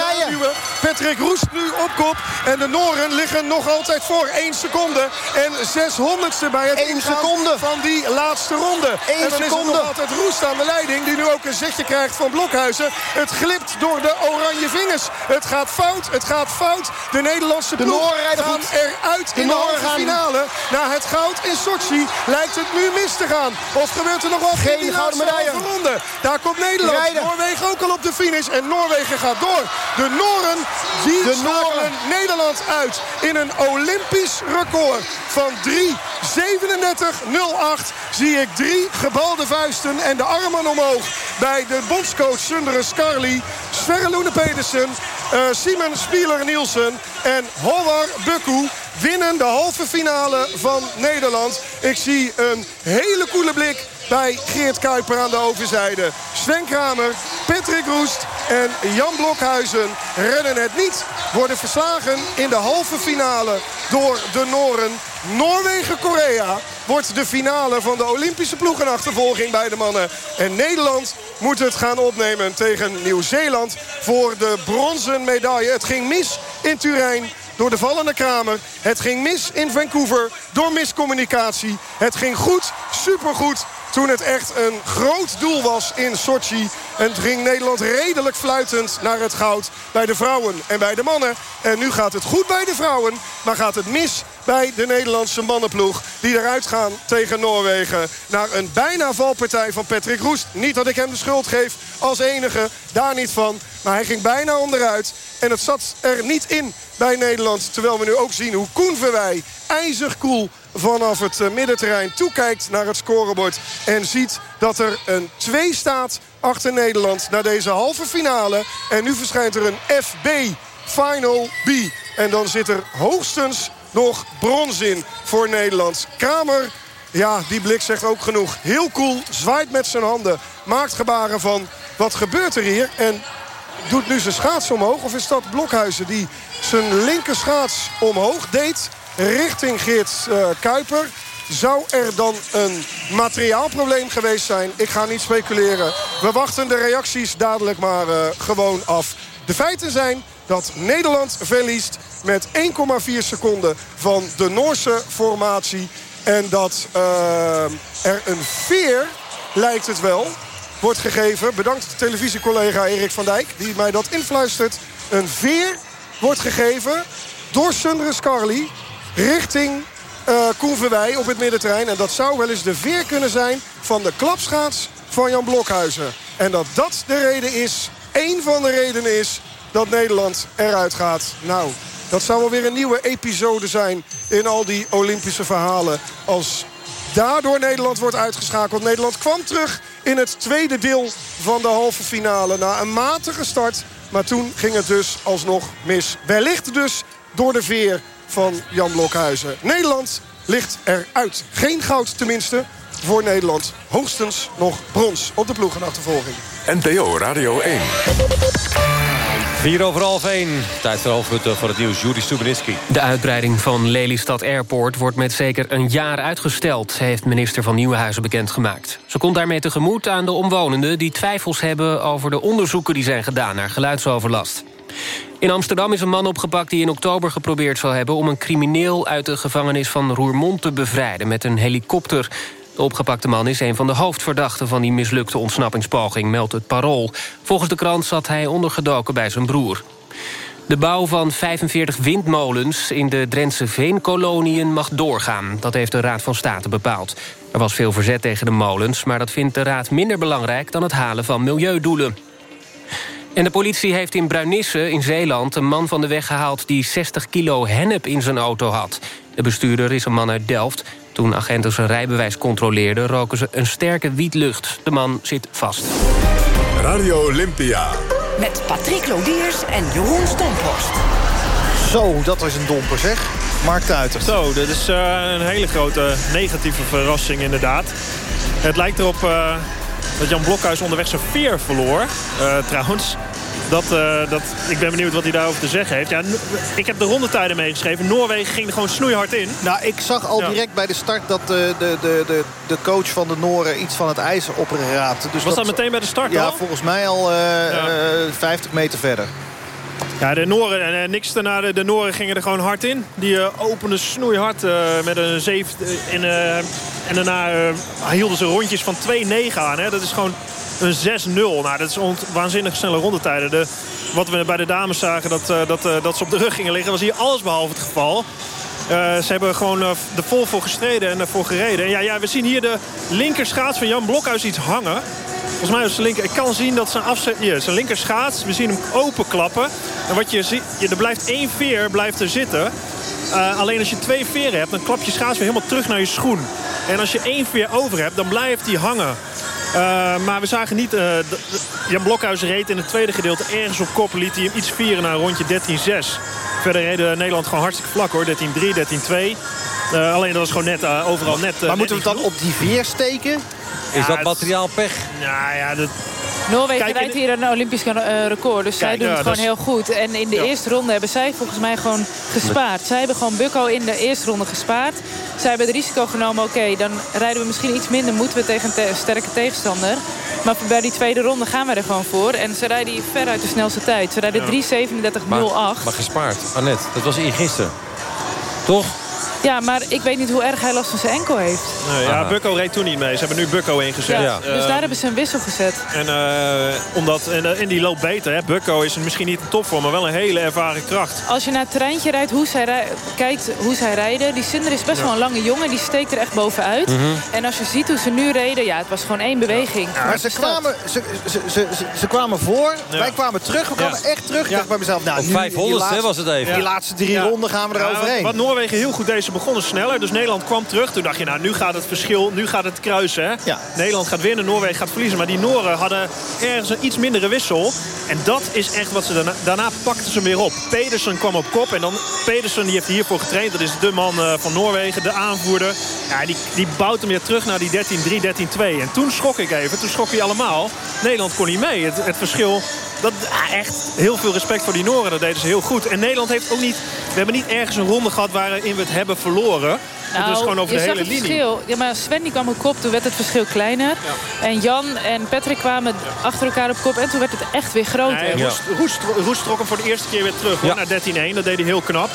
Patrick Roest nu op kop. En de Noren liggen nog altijd voor. 1 seconde en 600ste bij het Eén seconde. van die laatste ronde. Eén en dan seconde. is er nog altijd Roest aan de leiding. Die nu ook een zetje krijgt van Blokhuizen. Het glipt door de oranje vingers. Het gaat fout. Het gaat fout. De Nederlandse De ploeg gaan eruit De in de halve finale. Na het goud in Sochi lijkt het nu mis te gaan. Of gebeurt er nog wat Geen in die gouden medaille. ronde? Daar komt Nederland. Rijden. Noorwegen ook al op de finish. En Noorwegen gaat door. De Noren die De Noren. Nederland uit in een Olympisch record van 3.37.08 zie ik drie gebalde vuisten en de armen omhoog bij de bondscoach Sundere Skarli, Sverre Loene Pedersen, eh, Simon Spieler Nielsen en Håvard Bukku winnen de halve finale van Nederland. Ik zie een hele koele blik bij Geert Kuiper aan de overzijde. Sven Kramer, Patrick Roest en Jan Blokhuizen redden het niet. Worden verslagen in de halve finale door de Noren. Noorwegen-Korea wordt de finale van de Olympische ploegenachtervolging bij de mannen. En Nederland moet het gaan opnemen tegen Nieuw-Zeeland voor de bronzen medaille. Het ging mis in Turijn door de vallende Kramer. Het ging mis in Vancouver door miscommunicatie. Het ging goed, supergoed toen het echt een groot doel was in Sochi. En ging Nederland redelijk fluitend naar het goud bij de vrouwen en bij de mannen. En nu gaat het goed bij de vrouwen, maar gaat het mis bij de Nederlandse mannenploeg. Die eruit gaan tegen Noorwegen. Naar een bijna valpartij van Patrick Roest. Niet dat ik hem de schuld geef als enige, daar niet van. Maar hij ging bijna onderuit. En het zat er niet in bij Nederland. Terwijl we nu ook zien hoe Koen Verwij ijzig koel vanaf het eh, middenterrein toekijkt naar het scorebord. En ziet dat er een 2 staat achter Nederland naar deze halve finale. En nu verschijnt er een FB, Final B. En dan zit er hoogstens nog brons in voor Nederland. Kramer, ja, die blik zegt ook genoeg. Heel cool, zwaait met zijn handen. Maakt gebaren van, wat gebeurt er hier? En doet nu zijn schaats omhoog? Of is dat Blokhuizen die zijn linker schaats omhoog deed... richting Geert eh, Kuiper? Zou er dan een materiaalprobleem geweest zijn? Ik ga niet speculeren. We wachten de reacties dadelijk maar eh, gewoon af. De feiten zijn dat Nederland verliest met 1,4 seconden van de Noorse formatie. En dat eh, er een veer, lijkt het wel, wordt gegeven. Bedankt televisiecollega Erik van Dijk, die mij dat influistert. Een veer wordt gegeven door Sundre Scarli richting Verwij op het middenterrein. En dat zou wel eens de veer kunnen zijn van de klapschaats van Jan Blokhuizen. En dat dat de reden is, één van de redenen is dat Nederland eruit gaat. Nou, dat zou wel weer een nieuwe episode zijn in al die Olympische verhalen. Als daardoor Nederland wordt uitgeschakeld. Nederland kwam terug in het tweede deel van de halve finale. Na een matige start, maar toen ging het dus alsnog mis. Wellicht dus door de veer van Jan Blokhuizen. Nederland ligt eruit. Geen goud tenminste voor Nederland. Hoogstens nog brons op de ploegenachtervolging. NPO Radio 1. 4 over half 1. Tijd voor hoofdpunten voor het nieuws. Juri Stubenitski. De uitbreiding van Lelystad Airport wordt met zeker een jaar uitgesteld... heeft minister van Nieuwenhuizen bekendgemaakt. Ze komt daarmee tegemoet aan de omwonenden... die twijfels hebben over de onderzoeken die zijn gedaan naar geluidsoverlast. In Amsterdam is een man opgepakt die in oktober geprobeerd zou hebben... om een crimineel uit de gevangenis van Roermond te bevrijden met een helikopter. De opgepakte man is een van de hoofdverdachten van die mislukte ontsnappingspoging, meldt het Parool. Volgens de krant zat hij ondergedoken bij zijn broer. De bouw van 45 windmolens in de Drentse veenkoloniën mag doorgaan. Dat heeft de Raad van State bepaald. Er was veel verzet tegen de molens, maar dat vindt de Raad minder belangrijk... dan het halen van milieudoelen. En de politie heeft in Bruinisse in Zeeland een man van de weg gehaald... die 60 kilo hennep in zijn auto had. De bestuurder is een man uit Delft. Toen agenten zijn rijbewijs controleerden... roken ze een sterke wietlucht. De man zit vast. Radio Olympia. Met Patrick Lodiers en Jeroen Stomphorst. Zo, dat was een domper zeg. Mark Tuiter. Zo, dit is uh, een hele grote negatieve verrassing inderdaad. Het lijkt erop uh, dat Jan Blokhuis onderweg zijn veer verloor. Uh, trouwens, dat, uh, dat, ik ben benieuwd wat hij daarover te zeggen heeft. Ja, ik heb de rondetijden meegeschreven. Noorwegen ging er gewoon snoeihard in. Nou, ik zag al Ja. direct bij de start dat de, de, de, de, de coach van de Noren iets van het ijs opraapte. Dus Was dat meteen bij de start Ja, al? volgens mij al eh, eh, 50 meter verder. Ja, de Noren, en eh, niks daarna, de, de Noren gingen er gewoon hard in. Die eh, openden snoeihard eh, met een 7. en, eh, en daarna eh, hielden ze rondjes van 2-9 aan. Hè. Dat is gewoon een 6-0. Nou, dat is waanzinnig snelle rondetijden. De, wat we bij de dames zagen, dat, eh, dat, eh, dat ze op de rug gingen liggen... was hier alles behalve het geval. Eh, ze hebben gewoon eh, er vol voor gestreden en ervoor gereden. En ja, ja, we zien hier de linkerschaats van Jan Blokhuis iets hangen. Volgens mij is zijn linker. Ik kan zien dat zijn, afzet, hier, zijn linker schaats. We zien hem openklappen. En wat je ziet, er blijft één veer blijft er zitten. Alleen als je twee veren hebt, dan klap je schaats weer helemaal terug naar je schoen. En als je één veer over hebt, dan blijft die hangen. Eh, maar we zagen niet... eh, Jan Blokhuis reed in het tweede gedeelte ergens op kop. Liet hij hem iets vieren naar een rondje 13-6. Verder reed Nederland gewoon hartstikke vlak hoor. 13-3, 13-2. Eh, alleen dat was gewoon net eh, overal net... maar net moeten we het dan op die veer steken? Is dat materiaal pech? Nou ja, dat, Noorwegen Kijk, rijdt hier een Olympisch eh, record. Dus zij doen ja, het gewoon is- heel goed. En in de Ja. eerste ronde hebben zij volgens mij gewoon gespaard. Zij hebben gewoon Bukko in de eerste ronde gespaard. Zij hebben het risico genomen, oké, dan rijden we misschien iets minder. Moeten we tegen een te- sterke tegenstander. Maar bij die tweede ronde gaan we er gewoon voor. En ze rijden hier ver uit de snelste tijd. Ze rijden 3.37.08. Maar, maar gespaard. Annette, dat was gisteren. Toch? Ja, maar ik weet niet hoe erg hij last van zijn enkel heeft. Nee, ja, Aha. Bukko reed toen niet mee. Ze hebben nu Bukko ingezet. Ja, dus Eh, daar hebben ze een wissel gezet. En, eh, omdat, en, eh, en die loopt beter. Hè. Bukko is misschien niet een topvorm, maar wel een hele ervaren kracht. Als je naar het terreintje rijdt, hoe zij rij- kijkt hoe zij rijden... die Cinder is best Ja. wel een lange jongen. Die steekt er echt bovenuit. Mhm. En als je ziet hoe ze nu reden... ja, het was gewoon één beweging. Maar ze kwamen, ze, ze, ze, ze, ze kwamen voor, Ja. wij kwamen terug, we kwamen Ja. echt terug. Ik dacht bij mezelf, nou, Op nu, 500 die hè, laatste- was het even. Die laatste drie Ja. ronden gaan we Ja, eroverheen. wat Noorwegen heel goed deed, ze begonnen sneller. Dus Nederland kwam terug. Toen dacht je, nou, nu gaat het verschil, nu gaat het kruisen. Hè? Ja. Nederland gaat winnen, Noorwegen gaat verliezen. Maar die Noren hadden ergens een iets mindere wissel. En dat is echt wat ze daarna... Daarna pakten ze hem weer op. Pedersen kwam op kop. En dan Pedersen, die heeft hiervoor getraind. Dat is de man eh, van Noorwegen, de aanvoerder. Ja, die, die bouwt hem weer terug naar die 13-3, 13-2. En toen schrok ik even. Toen schrok hij allemaal. Nederland kon niet mee. Het, het verschil... Dat, ah, echt heel veel respect voor die Noren. Dat deden ze heel goed. En Nederland heeft ook niet... We hebben niet ergens een ronde gehad waarin we het hebben verloren. Het is gewoon over Nou, je de zag hele het linie. verschil. Ja, maar Sven die kwam op kop, toen werd het verschil kleiner. En Jan en Patrick kwamen achter elkaar op kop. En toen werd het echt weer groter. Nee, Roes, Roes, Roes trok hem voor de eerste keer weer terug hoor, naar 13-1. Dat deed hij heel knap.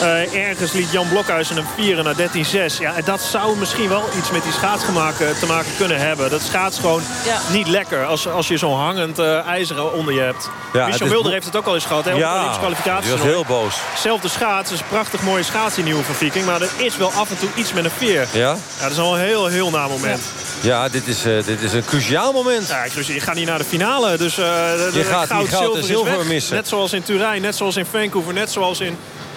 Eh, ergens liet Jan Blokhuizen hem vieren naar 13-6. Ja, en dat zou misschien wel iets met die schaats gemaakt- te maken kunnen hebben. Dat schaats gewoon Ja. niet lekker als, als je zo'n hangend eh ijzer onder je hebt. Ja, Michel het is- Mulder heeft het ook al eens gehad. Hè, op de Ja, kwalificaties. was heel boos. Zelfde schaats, is een prachtig mooie schaats die nieuwe van Viking. Maar er is wel af en toe iets met een veer. Ja? Ja, dat is al een heel, heel na moment. Ja, dit is, eh, dit is een cruciaal moment. Ja, ik, je gaat niet naar de finale. Dus eh, de- Je gaat goud, zilver, missen. Net zoals in Turijn, net zoals in Vancouver, net zoals in...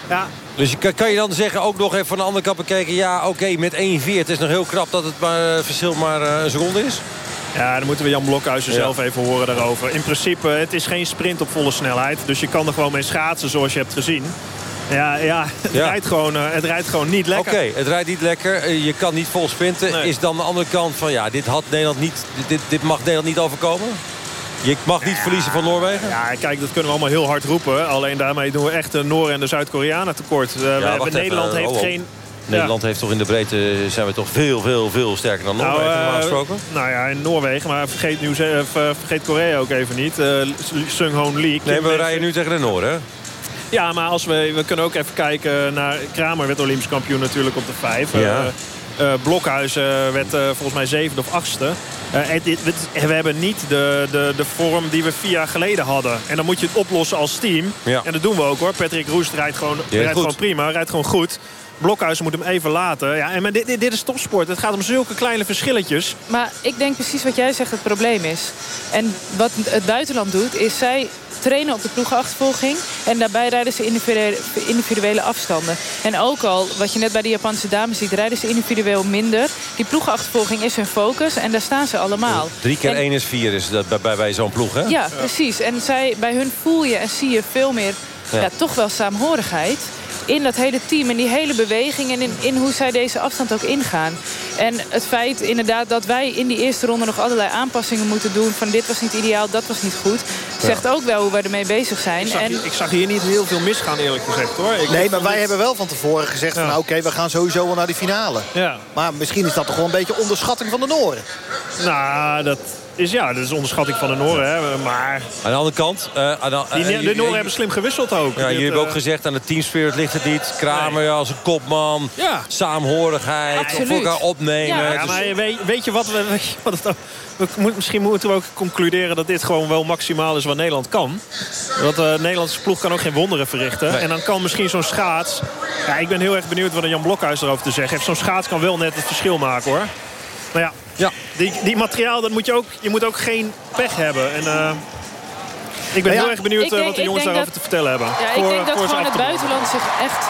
Ja, Dus je, kan, kan je dan zeggen, ook nog even van de andere kant bekeken... ja, oké, met 1-4, het is nog heel knap dat het maar, eh, verschil maar een seconde is? ja, dan moeten we Jan Blokhuizen Ja. zelf even horen daarover. In principe, het is geen sprint op volle snelheid. Dus je kan er gewoon mee schaatsen zoals je hebt gezien. Ja, ja, het, Ja. Rijdt, gewoon, eh, het rijdt gewoon niet Oké, lekker. het rijdt niet lekker. eh, Je kan niet vol sprinten. Nee. Is dan de andere kant van, ja, dit, had Nederland niet, dit, dit mag Nederland niet overkomen? Je mag niet verliezen van Noorwegen? Ja, kijk, dat kunnen we allemaal heel hard roepen. Alleen daarmee doen we echt de Noorden en de Zuid-Koreanen tekort. Eh, we- wacht we- Nederland eh, heeft oh, oh. geen... Nederland heeft toch in de breedte... zijn we toch veel, veel, veel sterker dan Noorwegen Nou, normaal gesproken? nou ja, in Noorwegen. Maar vergeet, Nieuw vergeet Korea ook even niet. Eh Sung Hoon Lee. Nee, we rijden nu tegen de Noorden, hè? Ja, maar als we, we kunnen ook even kijken naar... Kramer werd Olympisch kampioen natuurlijk op de vijf. Ja. Eh, eh, Blokhuizen werd eh, volgens mij zevende of achtste. Het- we hebben niet de, de, de vorm die we vier jaar geleden hadden. En dan moet je het oplossen als team. Ja. En dat doen we ook hoor. Patrick Roest rijdt gewoon, rijdt gewoon prima, rijdt gewoon goed. Blokhuizen moet hem even laten. Ja, en maar dit, dit, dit is topsport. Het gaat om zulke kleine verschilletjes. Maar ik denk precies wat jij zegt het probleem is. En wat het buitenland doet, is zij trainen op de ploegenachtervolging. En daarbij rijden ze individuele, individuele afstanden. En ook al, wat je net bij de Japanse dames ziet, rijden ze individueel minder. Die ploegenachtervolging is hun focus en daar staan ze allemaal. Drie keer En- één is vier is dat bij, bij, bij zo'n ploeg, hè? Ja, precies. En zij, bij hun voel je en zie je veel meer, Ja. ja. toch wel saamhorigheid in dat hele team. En die hele beweging en in, in hoe zij deze afstand ook ingaan. En het feit inderdaad dat wij in die eerste ronde nog allerlei aanpassingen moeten doen. Van dit was niet ideaal, dat was niet goed. Zegt ook wel hoe we ermee bezig zijn. Ik zag, En hier, ik zag hier niet heel veel misgaan eerlijk gezegd hoor. Ik Nee, maar wij dit- hebben wel van tevoren gezegd... van nou, oké, we gaan sowieso wel naar die finale. Ja. Maar misschien is dat toch wel een beetje onderschatting van de Noorden. Nou, dat is ja, dat is onderschatting van de Noorden. Hè. Maar Aan de andere kant... eh, aan de, die, eh, de Noorden hebben slim gewisseld ook. Ja, jullie hebben ook eh, gezegd, aan de teamspirit ligt het niet. Kramer als een kopman. Ja. Saamhorigheid. Absoluut. Voor elkaar opnemen. Ja. Maar weet, weet je wat we... Weet je wat het, we moet, misschien moeten we ook concluderen dat dit gewoon wel maximaal is wat Nederland kan. Want de Nederlandse ploeg kan ook geen wonderen verrichten. Nee. En dan kan misschien zo'n schaats... Ja, ik ben heel erg benieuwd wat een Jan Blokhuis erover te zeggen heeft. Zo'n schaats kan wel net het verschil maken hoor. Maar ja, Ja. die, die materiaal, dat moet je, ook, je moet ook geen pech hebben. En, eh, ik ben Nou ja, heel erg benieuwd eh, denk- wat de jongens daarover dat- te vertellen hebben. ja, ik Voor- denk dat gewoon het buitenland zich echt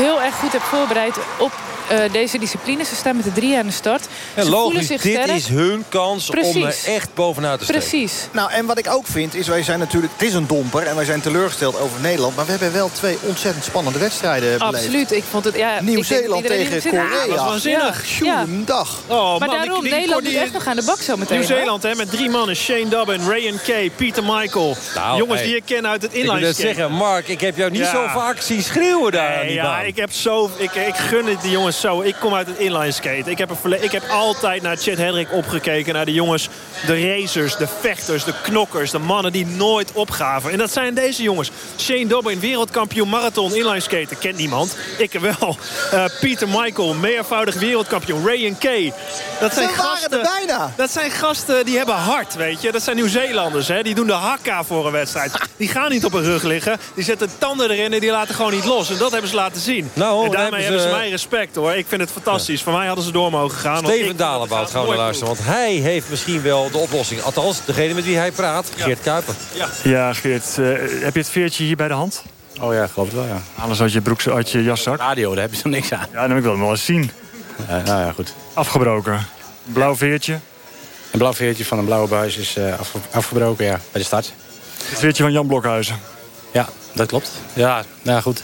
heel erg goed heeft voorbereid op eh, deze discipline. Ze staan met de drie aan de start. Ja, Ze voelen logisch, zich dit sterk. is hun kans om er echt bovenuit te steken. Precies. Nou, en wat ik ook vind is, wij zijn natuurlijk... Het is een domper en wij zijn teleurgesteld over Nederland. Maar we hebben wel twee ontzettend spannende wedstrijden beleefd. Absoluut. Ik vond het, ja, ik Nieuw-Zeeland tegen Korea. dat was waanzinnig. Ja. Dag. Oh, Maar man, daarom, die- die- Nederland die- moet echt nog aan de bak zo meteen. Nieuw-Zeeland hè, met drie mannen. Shane Dobbin, Ryan Kay, Peter Michael. Nou, Jongens hey. die ik ken uit het Ik wil inline net skaten. zeggen, Mark, ik heb jou niet Ja. zo vaak zien schreeuwen daar aan die ja, baan. ik heb zo, ik, ik gun het die jongens zo. Ik kom uit het inline skate. Ik heb, een ik heb altijd naar Chad Hedrick opgekeken. Naar de jongens, de racers, de vechters, de knokkers. De mannen die nooit opgaven. En dat zijn deze jongens. Shane Dobbin, wereldkampioen marathon inline skaten. Kent niemand. Ik wel. Eh Peter Michael, meervoudig wereldkampioen. Ryan Kay. Dat zijn Ze waren gasten. er bijna. Dat zijn gasten die hebben hart, weet je. Dat zijn Nieuw-Zeelanders, hè. Die doen de hakka voor een wedstrijd. Die gaan niet op hun rug liggen. Die zetten tanden erin en die laten gewoon niet los. En dat hebben ze laten zien. Nou, en daarmee hebben hebben ze- ze mijn respect, hoor. Ik vind het fantastisch. Voor mij hadden ze door mogen gaan. Steven Dalenboud gaan we naar luisteren. Want hij heeft misschien wel de oplossing. Althans, degene met wie hij praat, Geert Kuiper. Ja, Geert, eh, heb je het veertje hier bij de hand? Oh ja, geloof het wel, ja. Alles uit je, broek, uit je jaszak? Radio, daar heb je zo niks aan. Ja, dan wil ik wel wel eens zien. Ja, nou ja, goed. Afgebroken. Blauw veertje. Een blauw veertje van een blauwe buis is eh, afge- afgebroken, ja, bij de start. Het veertje van Jan Blokhuizen. Ja, dat klopt. Ja, nou ja, goed.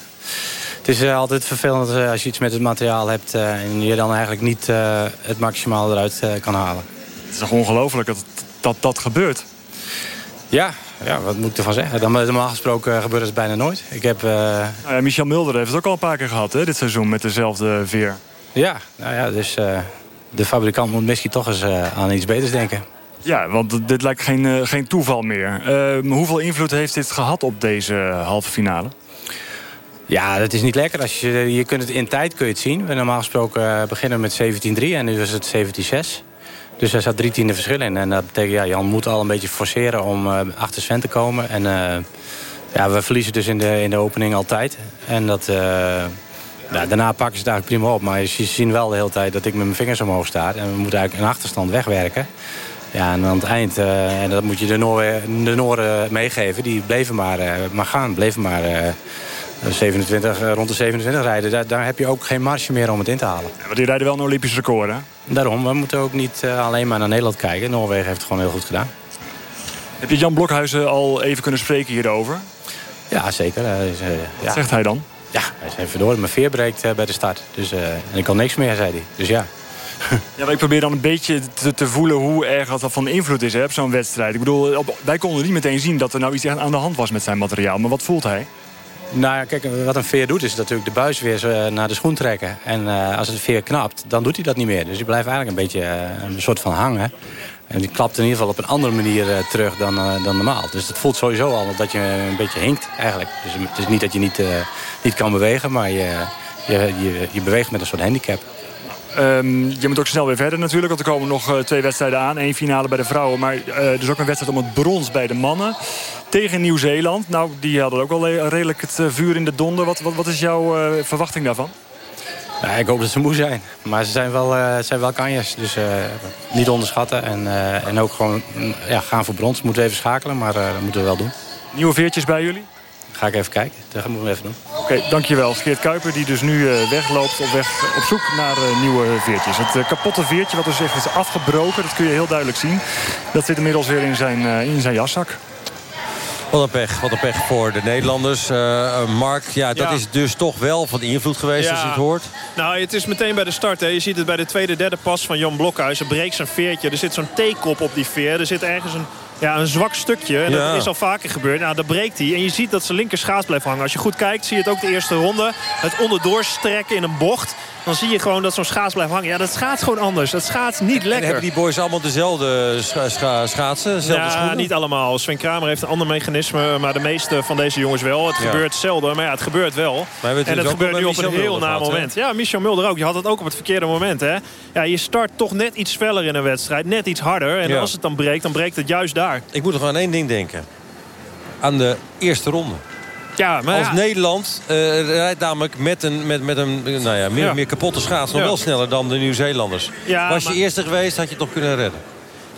Het is eh, altijd vervelend eh, als je iets met het materiaal hebt... eh, en je dan eigenlijk niet het maximaal eruit kan halen. Het is toch ongelooflijk dat, dat dat gebeurt? Ja, ja, wat moet ik ervan zeggen? Dan, normaal gesproken gebeurt het bijna nooit. Ik heb... eh, Nou ja, Michel Mulder heeft het ook al een paar keer gehad, hè, dit seizoen, met dezelfde veer. ja, nou ja, dus de fabrikant moet misschien toch eens aan iets beters denken. Ja, want dit lijkt geen, geen toeval meer. Hoeveel invloed heeft dit gehad op deze halve finale? Ja, dat is niet lekker. Als je, je kunt het in tijd kun je het zien. We normaal gesproken eh, beginnen met 17-3 en nu is het 17-6. Dus er zat drie tiende verschil in. En dat betekent, ja, Jan moet al een beetje forceren om eh, achter Sven te komen. En eh, ja, we verliezen dus in de, in de opening altijd. En dat, eh, ja, daarna pakken ze het eigenlijk prima op. Maar je ziet wel de hele tijd dat ik met mijn vingers omhoog sta. En we moeten eigenlijk een achterstand wegwerken. Ja, en aan het eind, eh, en dat moet je de Noorden, de meegeven, die bleven maar, eh, maar gaan. Bleven maar eh, 27, eh, rond de 27 rijden. Daar, daar heb je ook geen marge meer om het in te halen. Ja, want die rijden wel een Olympisch record, hè? Daarom, we moeten ook niet eh, alleen maar naar Nederland kijken. Noorwegen heeft het gewoon heel goed gedaan. Heb je Jan Blokhuizen al even kunnen spreken hierover? Ja, zeker. Eh, Wat ja. zegt hij dan? ja, hij zei verdorie, mijn veer breekt eh, bij de start. Dus, eh, en ik kan niks meer, zei hij. Dus ja. Ja, maar ik probeer dan een beetje te, te voelen hoe erg dat van invloed is hè, op zo'n wedstrijd. Ik bedoel, op- wij konden niet meteen zien dat er nou iets aan de hand was met zijn materiaal. Maar wat voelt hij? Nou ja, kijk, wat een veer doet is natuurlijk de buis weer eh, naar de schoen trekken. En uh, als het veer knapt, dan doet hij dat niet meer. Dus die blijft eigenlijk een beetje uh, een soort van hangen. En die klapt in ieder geval op een andere manier terug dan, dan normaal. Dus het voelt sowieso al dat je een beetje hinkt eigenlijk. Dus het is niet dat je niet, niet kan bewegen, maar je, je, je beweegt met een soort handicap. Um, je moet ook snel weer verder natuurlijk. Want er komen nog uh, twee wedstrijden aan. Eén finale bij de vrouwen. Maar uh, er is ook een wedstrijd om het brons bij de mannen. Tegen Nieuw-Zeeland. Nou, die hadden ook al redelijk het uh, vuur in de donder. Wat, wat, wat is jouw verwachting daarvan? Ja, ik hoop dat ze moe zijn. Maar ze zijn wel, zijn wel kanjes. Dus niet onderschatten. En, en ook gewoon ja, gaan voor brons. Moeten we even schakelen. Maar dat moeten we wel doen. Nieuwe veertjes bij jullie? Ga ik even kijken. Dat moeten we even doen. Oké, okay, dankjewel. Geert Kuiper die dus nu uh, wegloopt op, weg, op zoek naar uh, nieuwe veertjes. Het uh, kapotte veertje wat dus echt is afgebroken, dat kun je heel duidelijk zien. Dat zit inmiddels weer in zijn, in zijn jaszak. Wat een pech, wat een pech voor de Nederlanders. Mark, ja, dat Ja. is dus toch wel van invloed geweest als je het hoort. Nou, het is meteen bij de start. Hè. Je ziet het bij de tweede, derde pas van Jan Blokhuis. Hij breekt zijn veertje. Er zit zo'n theekop op die veer. Er zit ergens een, ja, een zwak stukje. En Ja. dat is al vaker gebeurd. Nou, dat breekt hij. En je ziet dat zijn linker schaats blijft hangen. Als je goed kijkt, zie je het ook de eerste ronde. Het onderdoor strekken in een bocht. Dan zie je gewoon dat zo'n schaats blijft hangen. Ja, dat schaats gewoon anders. Dat schaats niet En lekker. hebben die boys allemaal dezelfde scha scha schaatsen? Dezelfde Ja, schoenen? niet allemaal. Sven Kramer heeft een ander mechanisme. Maar de meeste van deze jongens wel. Het Ja. gebeurt zelden. Maar ja, het gebeurt wel. En het gebeurt nu op een heel na moment. Ja, Michel Mulder ook. Je had het ook op het verkeerde moment. Hè? Ja, je start toch net iets feller in een wedstrijd. Net iets harder. En Ja. als het dan breekt, dan breekt het juist daar. Ik moet nog aan één ding denken. Aan de eerste ronde. Ja, maar Als ja. Nederland eh, rijdt namelijk met een, met, met een nou ja, meer, Ja. meer kapotte schaats... nog wel sneller dan de Nieuw-Zeelanders. Was je maar- eerste geweest, had je het nog kunnen redden.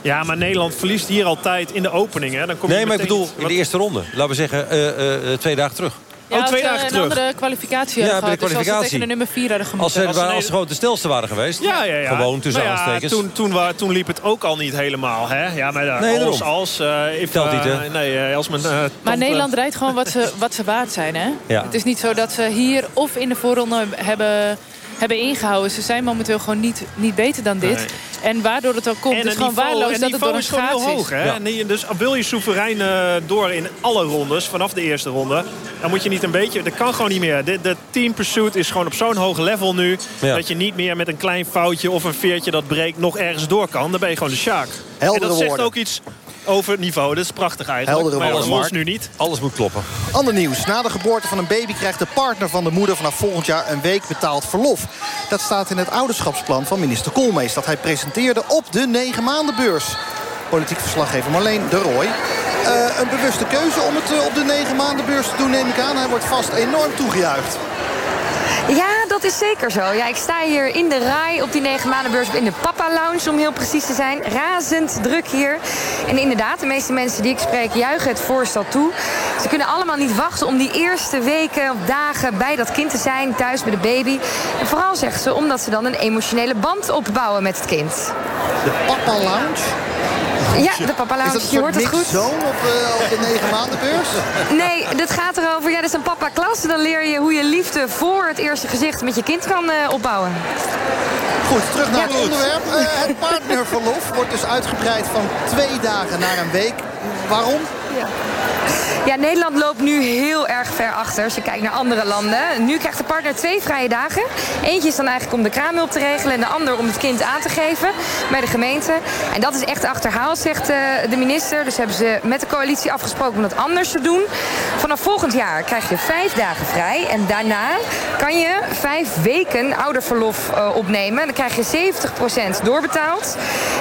ja, maar Nederland verliest hier altijd in de opening. Hè? Dan kom je Nee, maar ik bedoel in de eerste ronde. Laten we zeggen eh, eh, twee dagen terug. Ja, Oh, twee als, eh, dagen een terug. andere kwalificatie Ja, bij de gehad. Dus als ze kwalificatie. tegen de nummer 4 hadden Als gemoeten. ze, Als ze als gewoon de snelste waren geweest. Ja, ja, ja. Gewoon tussen Maar ja, aanstekens. toen, toen, wa- toen liep het ook al niet helemaal. Hè? Ja, maar uh, Nee, als, als, eh, if, Telt niet, eh, hè? Nee, eh, als mijn, eh, Maar Nederland rijdt gewoon wat ze, wat ze waard zijn. Hè? Ja. Het is niet zo dat ze hier of in de voorronde hebben, hebben ingehouden. Ze zijn momenteel gewoon niet, niet beter dan dit. Nee. En waardoor het ook komt, En het is het gewoon niveau, waardeloos en dat het door een is gewoon heel is. hoog. Hè? Ja. Dus wil je soeverein eh, door in alle rondes, vanaf de eerste ronde... dan moet je niet een beetje... Dat kan gewoon niet meer. De, de team pursuit is gewoon op zo'n hoog level nu... Ja. dat je niet meer met een klein foutje of een veertje dat breekt... nog ergens door kan. Dan ben je gewoon de Sjaak. Heldere en dat zegt woorden. ook iets over het niveau. Dat is prachtig eigenlijk. Heldere maar ons Mark. nu niet. Alles moet kloppen. Ander nieuws. Na de geboorte van een baby krijgt de partner van de moeder vanaf volgend jaar een week betaald verlof. Dat staat in het ouderschapsplan van minister Koolmees dat hij presenteerde op de negen maandenbeurs. Politiek verslaggever Marleen de Rooij. Eh, een bewuste keuze om het eh, op de negen maandenbeurs te doen neem ik aan. Hij wordt vast enorm toegejuicht. Ja, dat is zeker zo. Ja, ik sta hier in de RAI op die negen maandenbeurs in de Papa Lounge om heel precies te zijn. Razend druk hier. En inderdaad, de meeste mensen die ik spreek juichen het voorstel toe. Ze kunnen allemaal niet wachten om die eerste weken of dagen bij dat kind te zijn, thuis bij de baby. En vooral zeggen ze omdat ze dan een emotionele band opbouwen met het kind. De Papa Lounge. Ja, de Papa Lounge, Is dat je hoort het goed. mixzone op, eh, op de negen maandenbeurs? Nee, dit gaat erover. Ja, dat is een papa klas. Dan leer je hoe je liefde voor het eerste gezicht met je kind kan eh, opbouwen. Goed, terug naar Ja. het onderwerp. Eh, het partnerverlof wordt dus uitgebreid van twee dagen naar een week. Waarom? Ja, Nederland loopt nu heel erg ver achter als je kijkt naar andere landen. Nu krijgt de partner twee vrije dagen. Eentje is dan eigenlijk om de kraamhulp te regelen... en de ander om het kind aan te geven bij de gemeente. En dat is echt achterhaald, zegt eh, de minister. Dus hebben ze met de coalitie afgesproken om dat anders te doen. Vanaf volgend jaar krijg je vijf dagen vrij. En daarna kan je vijf weken ouderverlof eh, opnemen. Dan krijg je 70% doorbetaald.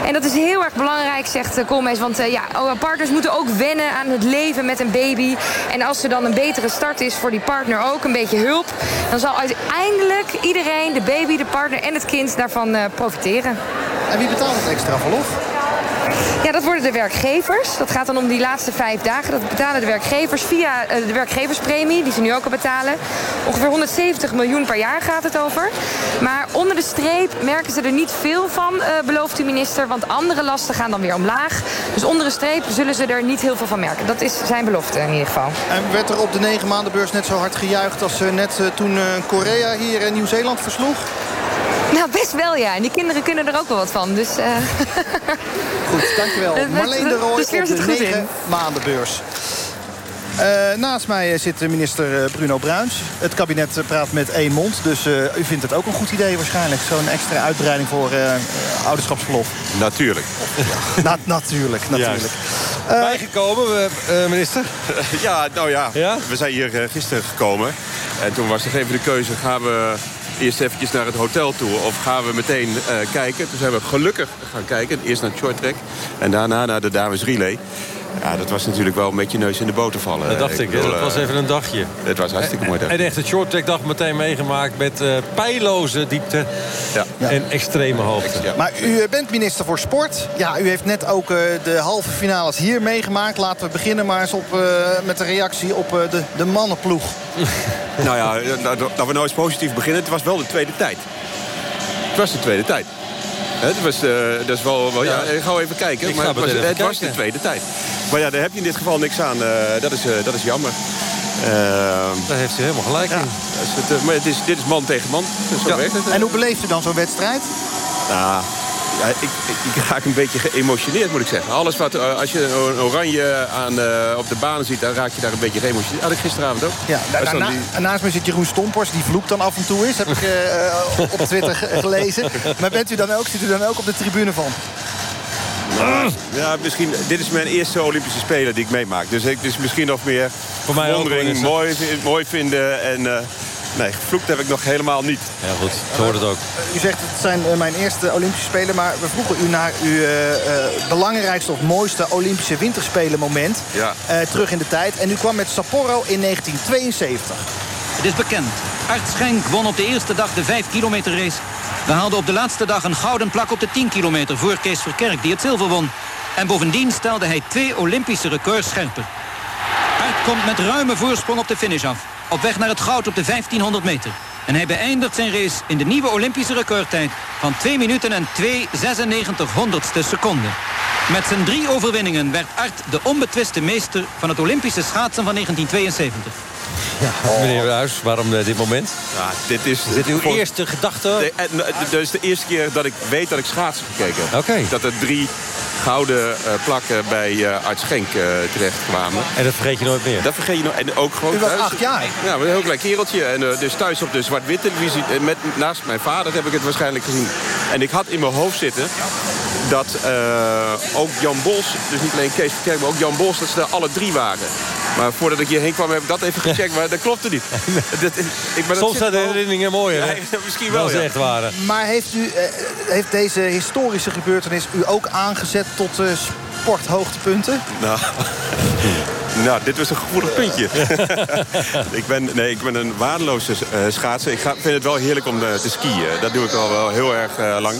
En dat is heel erg belangrijk, zegt uh, Koolmees. Want eh, ja, oh, partners moeten ook wennen aan het leven met een baby. En als er dan een betere start is voor die partner ook, een beetje hulp... dan zal uiteindelijk iedereen, de baby, de partner en het kind daarvan eh, profiteren. En wie betaalt het extra verlof? Ja, dat worden de werkgevers. Dat gaat dan om die laatste vijf dagen. Dat betalen de werkgevers via eh, de werkgeverspremie, die ze nu ook al betalen. Ongeveer 170 miljoen per jaar gaat het over. Maar onder de streep merken ze er niet veel van, eh, belooft de minister. Want andere lasten gaan dan weer omlaag. Dus onder de streep zullen ze er niet heel veel van merken. Dat is zijn belofte in ieder geval. En werd er op de negen maandenbeurs net zo hard gejuicht... als eh, net toen Korea hier in Nieuw-Zeeland versloeg? Nou, best wel ja. En die kinderen kunnen er ook wel wat van. Dus, eh, Goed, dankjewel. Marleen de de Rooij de zit goed negen maandenbeurs. Uh, naast mij zit minister Bruno Bruins. Het kabinet praat met één mond. Dus uh, u vindt het ook een goed idee waarschijnlijk. Zo'n extra uitbreiding voor uh, ouderschapsverlof. Natuurlijk. Na natuurlijk, natuurlijk. Bijgekomen, minister? ja, nou ja, ja, we zijn hier gisteren gekomen. En toen was er even de keuze, gaan we eerst eventjes naar het hotel toe of gaan we meteen uh, kijken. Toen zijn we gelukkig gaan kijken. Eerst naar het short en daarna naar de dames relay. Ja, dat was natuurlijk wel een beetje neus in de boter vallen. Dat dacht ik, ik dat was even een dagje. Het was hartstikke mooi dag. En echt het short track dag meteen meegemaakt met uh, pijloze diepte ja. en extreme hoogte. Ja. Maar u bent minister voor sport. Ja, u heeft net ook uh, de halve finales hier meegemaakt. Laten we beginnen maar eens op, uh, met de reactie op de, de mannenploeg. nou ja, dat we nou eens positief beginnen. Het was wel de tweede tijd. Het was de tweede tijd. Het was, uh, dat is wel, wel ja. ja, ga even kijken. Ik maar het, was, het kijken. was, de tweede tijd. Maar ja, daar heb je in dit geval niks aan. Uh, dat, is, uh, dat is jammer. daar heeft hij helemaal gelijk ja. in. Het, maar het is, dit is man tegen man. Dus zo werkt het. En hoe beleeft u dan zo'n wedstrijd? Nou, ja, ik, ik, ik, raak een beetje geëmotioneerd, moet ik zeggen. Alles wat, als je een oranje aan, uh, op de baan ziet, dan raak je daar een beetje geëmotioneerd. Had ik gisteravond ook. Ja, daarna, die... Naast me zit Jeroen Stompors, die vloekt dan af en toe is. Heb ik uh, op Twitter gelezen. Maar bent u dan ook, zit u dan ook op de tribune van? Nou, ja, misschien, dit is mijn eerste Olympische Spelen die ik meemaak. Dus ik dus misschien nog meer Voor mij ook, mooi, mooi vinden en... Uh, Nee, gevloekt heb ik nog helemaal niet. Ja goed, zo hoort het ook. U zegt het zijn mijn eerste Olympische Spelen... maar we vroegen u naar uw uh, belangrijkste of mooiste Olympische winterspelen moment. Ja. Uh, terug in de tijd. En u kwam met Sapporo in 1972. Het is bekend. Art Schenk won op de eerste dag de 5 kilometer race. We haalden op de laatste dag een gouden plak op de 10 kilometer... voor Kees Verkerk, die het zilver won. En bovendien stelde hij twee Olympische records scherper. Art komt met ruime voorsprong op de finish af op weg naar het goud op de 1500 meter. En hij beëindigt zijn race in de nieuwe Olympische recordtijd van 2 minuten en 2,96 honderdste seconden. Met zijn drie overwinningen werd Art de onbetwiste meester van het Olympische schaatsen van 1972. Ja, meneer Ruijs, waarom uh, dit moment? Ja, dit is, is dit uw voor... eerste gedachte? Dit is de eerste keer dat ik weet dat ik schaatsen gekeken heb. Okay. Dat er drie gouden uh, plakken bij uh, Arts Schenk uh, terecht kwamen. En dat vergeet je nooit meer? Dat vergeet je nooit. En ook gewoon U was thuis, acht jaar? Ja, een heel klein kereltje. En dus thuis op de zwart-witte televisie. Met, naast mijn vader heb ik het waarschijnlijk gezien. En ik had in mijn hoofd zitten dat ook Jan Bos, dus niet alleen Kees Verkerk, maar ook Jan Bos, dat ze er alle drie waren. Maar voordat ik hierheen kwam heb ik dat even gecheckt, maar dat klopte niet. dat, ik, maar Soms zijn de herinneringen mooier, ja, misschien wel, ja. echt waren. Maar heeft, u, eh, heeft deze historische gebeurtenis u ook aangezet tot uh, sporthoogtepunten? Nou, nou, dit was een gevoelig puntje. ik, ben, nee, ik ben een waardeloze uh, schaatser. Ik ga, vind het wel heerlijk om te skiën. Dat doe ik al wel heel erg uh, lang.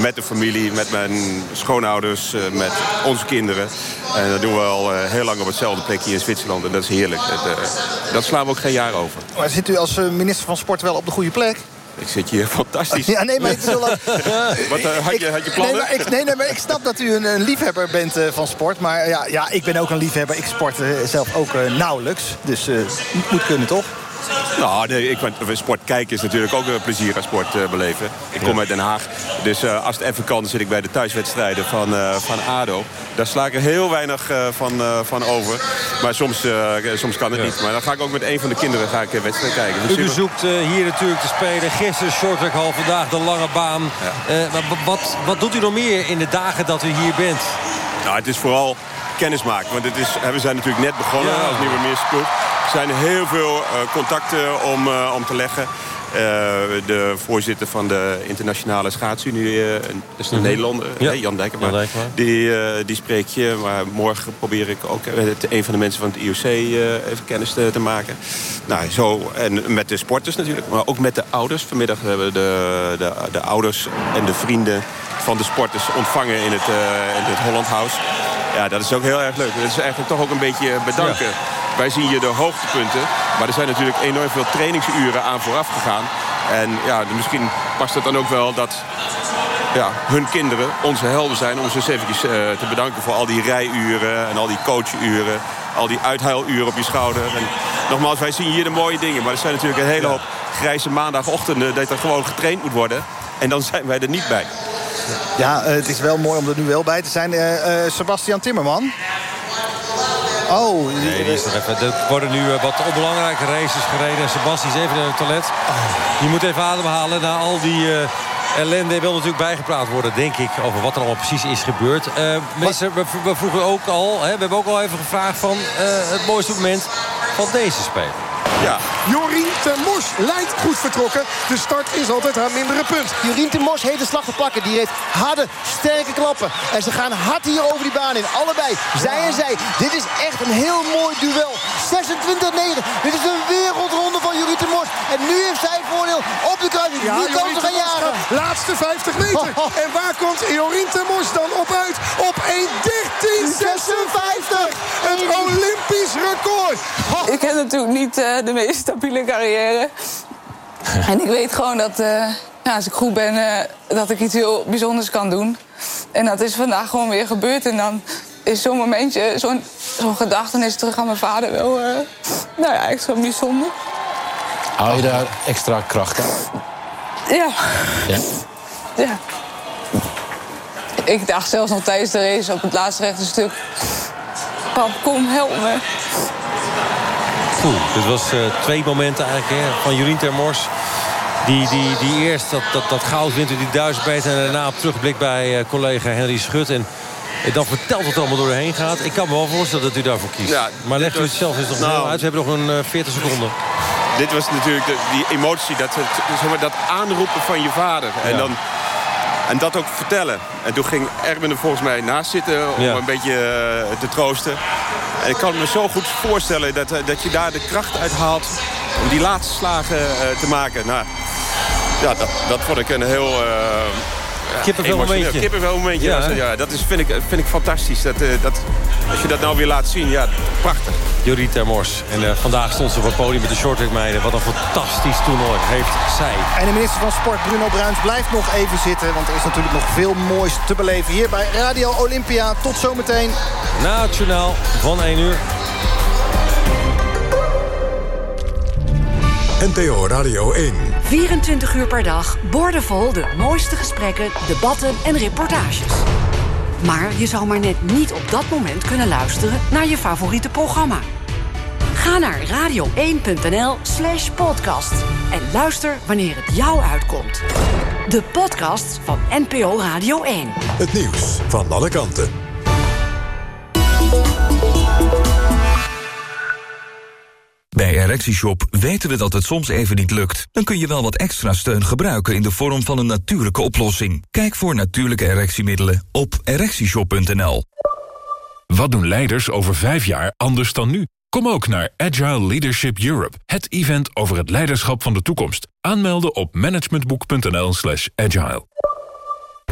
Met de familie, met mijn schoonouders, uh, met onze kinderen. En dat doen we al heel lang op hetzelfde plekje in Zwitserland. En dat is heerlijk. Het, dat slaan we ook geen jaar over. Maar zit u als minister van Sport wel op de goede plek? Ik zit hier fantastisch. Ja, nee, maar het is wel... Wat, uh, had, je, had je plannen? Nee, maar ik, nee, nee, maar ik snap dat u een, een liefhebber bent uh, van sport. Maar ja, ja, ik ben ook een liefhebber. Ik sport zelf ook nauwelijks. Dus moet kunnen, toch? Nou, nee, ik, sport kijken is natuurlijk ook een plezier aan sport uh, beleven. Ik kom uit Den Haag, dus uh, als het even kan... zit ik bij de thuiswedstrijden van, uh, van ADO. Daar sla ik er heel weinig van, van over. Maar soms, soms kan het ja. niet. Maar dan ga ik ook met een van de kinderen ga ik wedstrijd kijken. Dus U bezoekt hier natuurlijk te spelen. Gisteren shorttrack hal, vandaag de lange baan. Ja. wat, wat doet u nog meer in de dagen dat u hier bent? Nou, het is vooral kennis maken. Want het is, we zijn natuurlijk net begonnen ja. als nieuwe meersploeg. Er zijn heel veel uh, contacten om, uh, om te leggen. Uh, de voorzitter van de internationale schaatsunie, dat is een -hmm. Nederlander, ja. Jan Dijkema. Die, die spreek je. Maar morgen probeer ik ook met een van de mensen van het IOC even kennis te, te, maken. Nou, zo, en met de sporters natuurlijk, maar ook met de ouders. Vanmiddag hebben we de, de, de ouders en de vrienden van de sporters ontvangen in het, in het Holland House. Ja, dat is ook heel erg leuk. Dat is eigenlijk toch ook een beetje bedanken. Ja. Wij zien hier de hoogtepunten. Maar er zijn natuurlijk enorm veel trainingsuren aan vooraf gegaan. En ja, misschien past het dan ook wel dat ja, hun kinderen onze helden zijn... om ze eens eventjes uh, te bedanken voor al die rijuren en al die coachuren... al die uithuiluren op je schouder. En nogmaals, wij zien hier de mooie dingen. Maar er zijn natuurlijk een hele hoop grijze maandagochtenden... dat er gewoon getraind moet worden. En dan zijn wij er niet bij. Ja, uh, het is wel mooi om er nu wel bij te zijn. Uh, Sebastian Timmerman. Oh. Nee, die is nog even. Er worden nu eh, wat onbelangrijke races gereden. En Sebastian is even naar het toilet. Die moet even ademhalen na al die... eh, ellende wil natuurlijk bijgepraat worden, denk ik... over wat er allemaal precies is gebeurd. Eh minister, we, we vroegen ook al... Hè, we hebben ook al even gevraagd van eh, het mooiste moment van deze speler. Ja. Jorien ten Mos lijkt goed vertrokken. De start is altijd haar mindere punt. Jorien ten Mos heeft de slag te pakken. Die heeft harde, sterke klappen. En ze gaan hard hier over die baan in. Allebei, zij en zij. Dit is echt een heel mooi duel. 26-9. Dit is een wereldronde van Jorien ten Mos. En nu heeft zij voordeel op de kruising. Ja, nu kan gaan jagen. gaat Laatste 50 meter. En waar komt Jorien dan op uit? Op 1.13.56. Het Olympisch record. Ik heb natuurlijk niet eh, de meest stabiele carrière. En ik weet gewoon dat eh, ja, als ik goed ben, eh, dat ik iets heel bijzonders kan doen. En dat is vandaag gewoon weer gebeurd. En dan is zo'n momentje, zo'n zo'n gedachtenis terug aan mijn vader wel... eh, nou ja, extra bijzonder. Haal je daar extra kracht uit? Ja, Ja? ja. Ik dacht zelfs nog tijdens de race op het laatste rechte stuk... Pap, kom, help me. Oeh, dit was eh, twee momenten eigenlijk hè, van Jorien Termors. Die, die, die eerst dat, dat, dat goud wint in die duizend meter... en daarna op terugblik bij eh, collega Henry Schut. En eh, dan vertelt het allemaal door heen gaat. Ik kan me wel voorstellen dat u daarvoor kiest. Ja, maar legt u het zelf eens nog nou, snel uit. We hebben nog een eh, 40 seconden. Dit was natuurlijk de, die emotie, dat, het- zeg maar, dat aanroepen van je vader. En, Ja. dan, en dat ook vertellen. En toen ging Erwin er volgens mij naast zitten om Ja. een beetje eh, te troosten. En ik kan me zo goed voorstellen dat, eh, dat je daar de kracht uit haalt... om die laatste slagen eh, te maken. Nou, ja, dat, dat vond ik een heel... ja, Kippenvel momentje. Kippenvel momentje. Ja, Ja, dat is, vind, ik, vind ik fantastisch. Dat, dat, als je dat nou weer laat zien, ja, prachtig. Jorien Termors. En eh, vandaag stond ze op het podium met de shorttrack meiden. Wat een fantastisch toernooi heeft zij. En de minister van Sport, Bruno Bruins, blijft nog even zitten. Want er is natuurlijk nog veel moois te beleven hier bij Radio Olympia. Tot zometeen. Na het journaal van 1 uur. NPO Radio 1. 24 uur per dag, boordevol de mooiste gesprekken, debatten en reportages. Maar je zou maar net niet op dat moment kunnen luisteren naar je favoriete programma. Ga naar radio1.nl slash podcast en luister wanneer het jou uitkomt. De podcast van NPO Radio 1. Het nieuws van alle kanten. Bij ErectieShop weten we dat het soms even niet lukt. Dan kun je wel wat extra steun gebruiken in de vorm van een natuurlijke oplossing. Kijk voor natuurlijke erectiemiddelen op ErectieShop.nl. Wat doen leiders over vijf jaar anders dan nu? Kom ook naar Agile Leadership Europe, het event over het leiderschap van de toekomst. Aanmelden op managementboek.nl slash agile.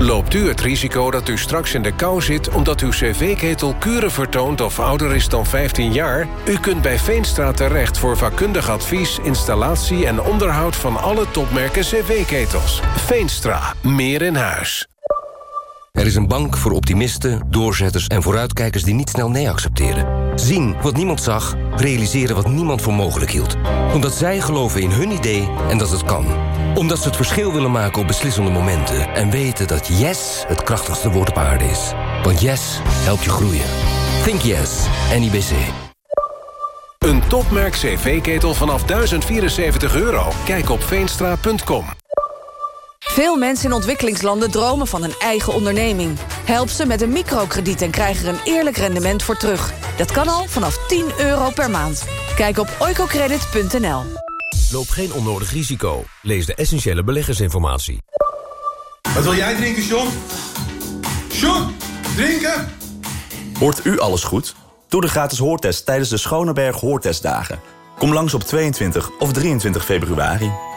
Loopt u het risico dat u straks in de kou zit... omdat uw cv-ketel kuren vertoont of ouder is dan 15 jaar? U kunt bij Veenstra terecht voor vakkundig advies, installatie... en onderhoud van alle topmerken cv-ketels. Veenstra, meer in huis. Er is een bank voor optimisten, doorzetters en vooruitkijkers die niet snel nee accepteren. Zien wat niemand zag, realiseren wat niemand voor mogelijk hield. Omdat zij geloven in hun idee en dat het kan. Omdat ze het verschil willen maken op beslissende momenten. En weten dat yes het krachtigste woord op aarde is. Want yes helpt je groeien. Think yes, NIBC. Een topmerk cv-ketel vanaf 1074 euro. Kijk op veenstra.com. Veel mensen in ontwikkelingslanden dromen van een eigen onderneming. Help ze met een microkrediet en krijg er een eerlijk rendement voor terug. Dat kan al vanaf 10 euro per maand. Kijk op oicocredit.nl. Loop geen onnodig risico. Lees de essentiële beleggersinformatie. Wat wil jij drinken, John? John, drinken? Hoort u alles goed? Doe de gratis hoortest tijdens de Schoneberg Hoortestdagen. Kom langs op 22 of 23 februari.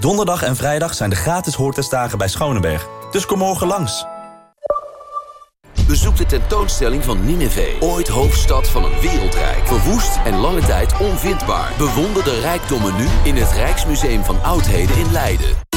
Donderdag en vrijdag zijn de gratis hoortestdagen bij Schoneberg. Dus kom morgen langs. Bezoek de tentoonstelling van Nineveh. Ooit hoofdstad van een wereldrijk. Verwoest en lange tijd onvindbaar. Bewonder de rijkdommen nu in het Rijksmuseum van Oudheden in Leiden.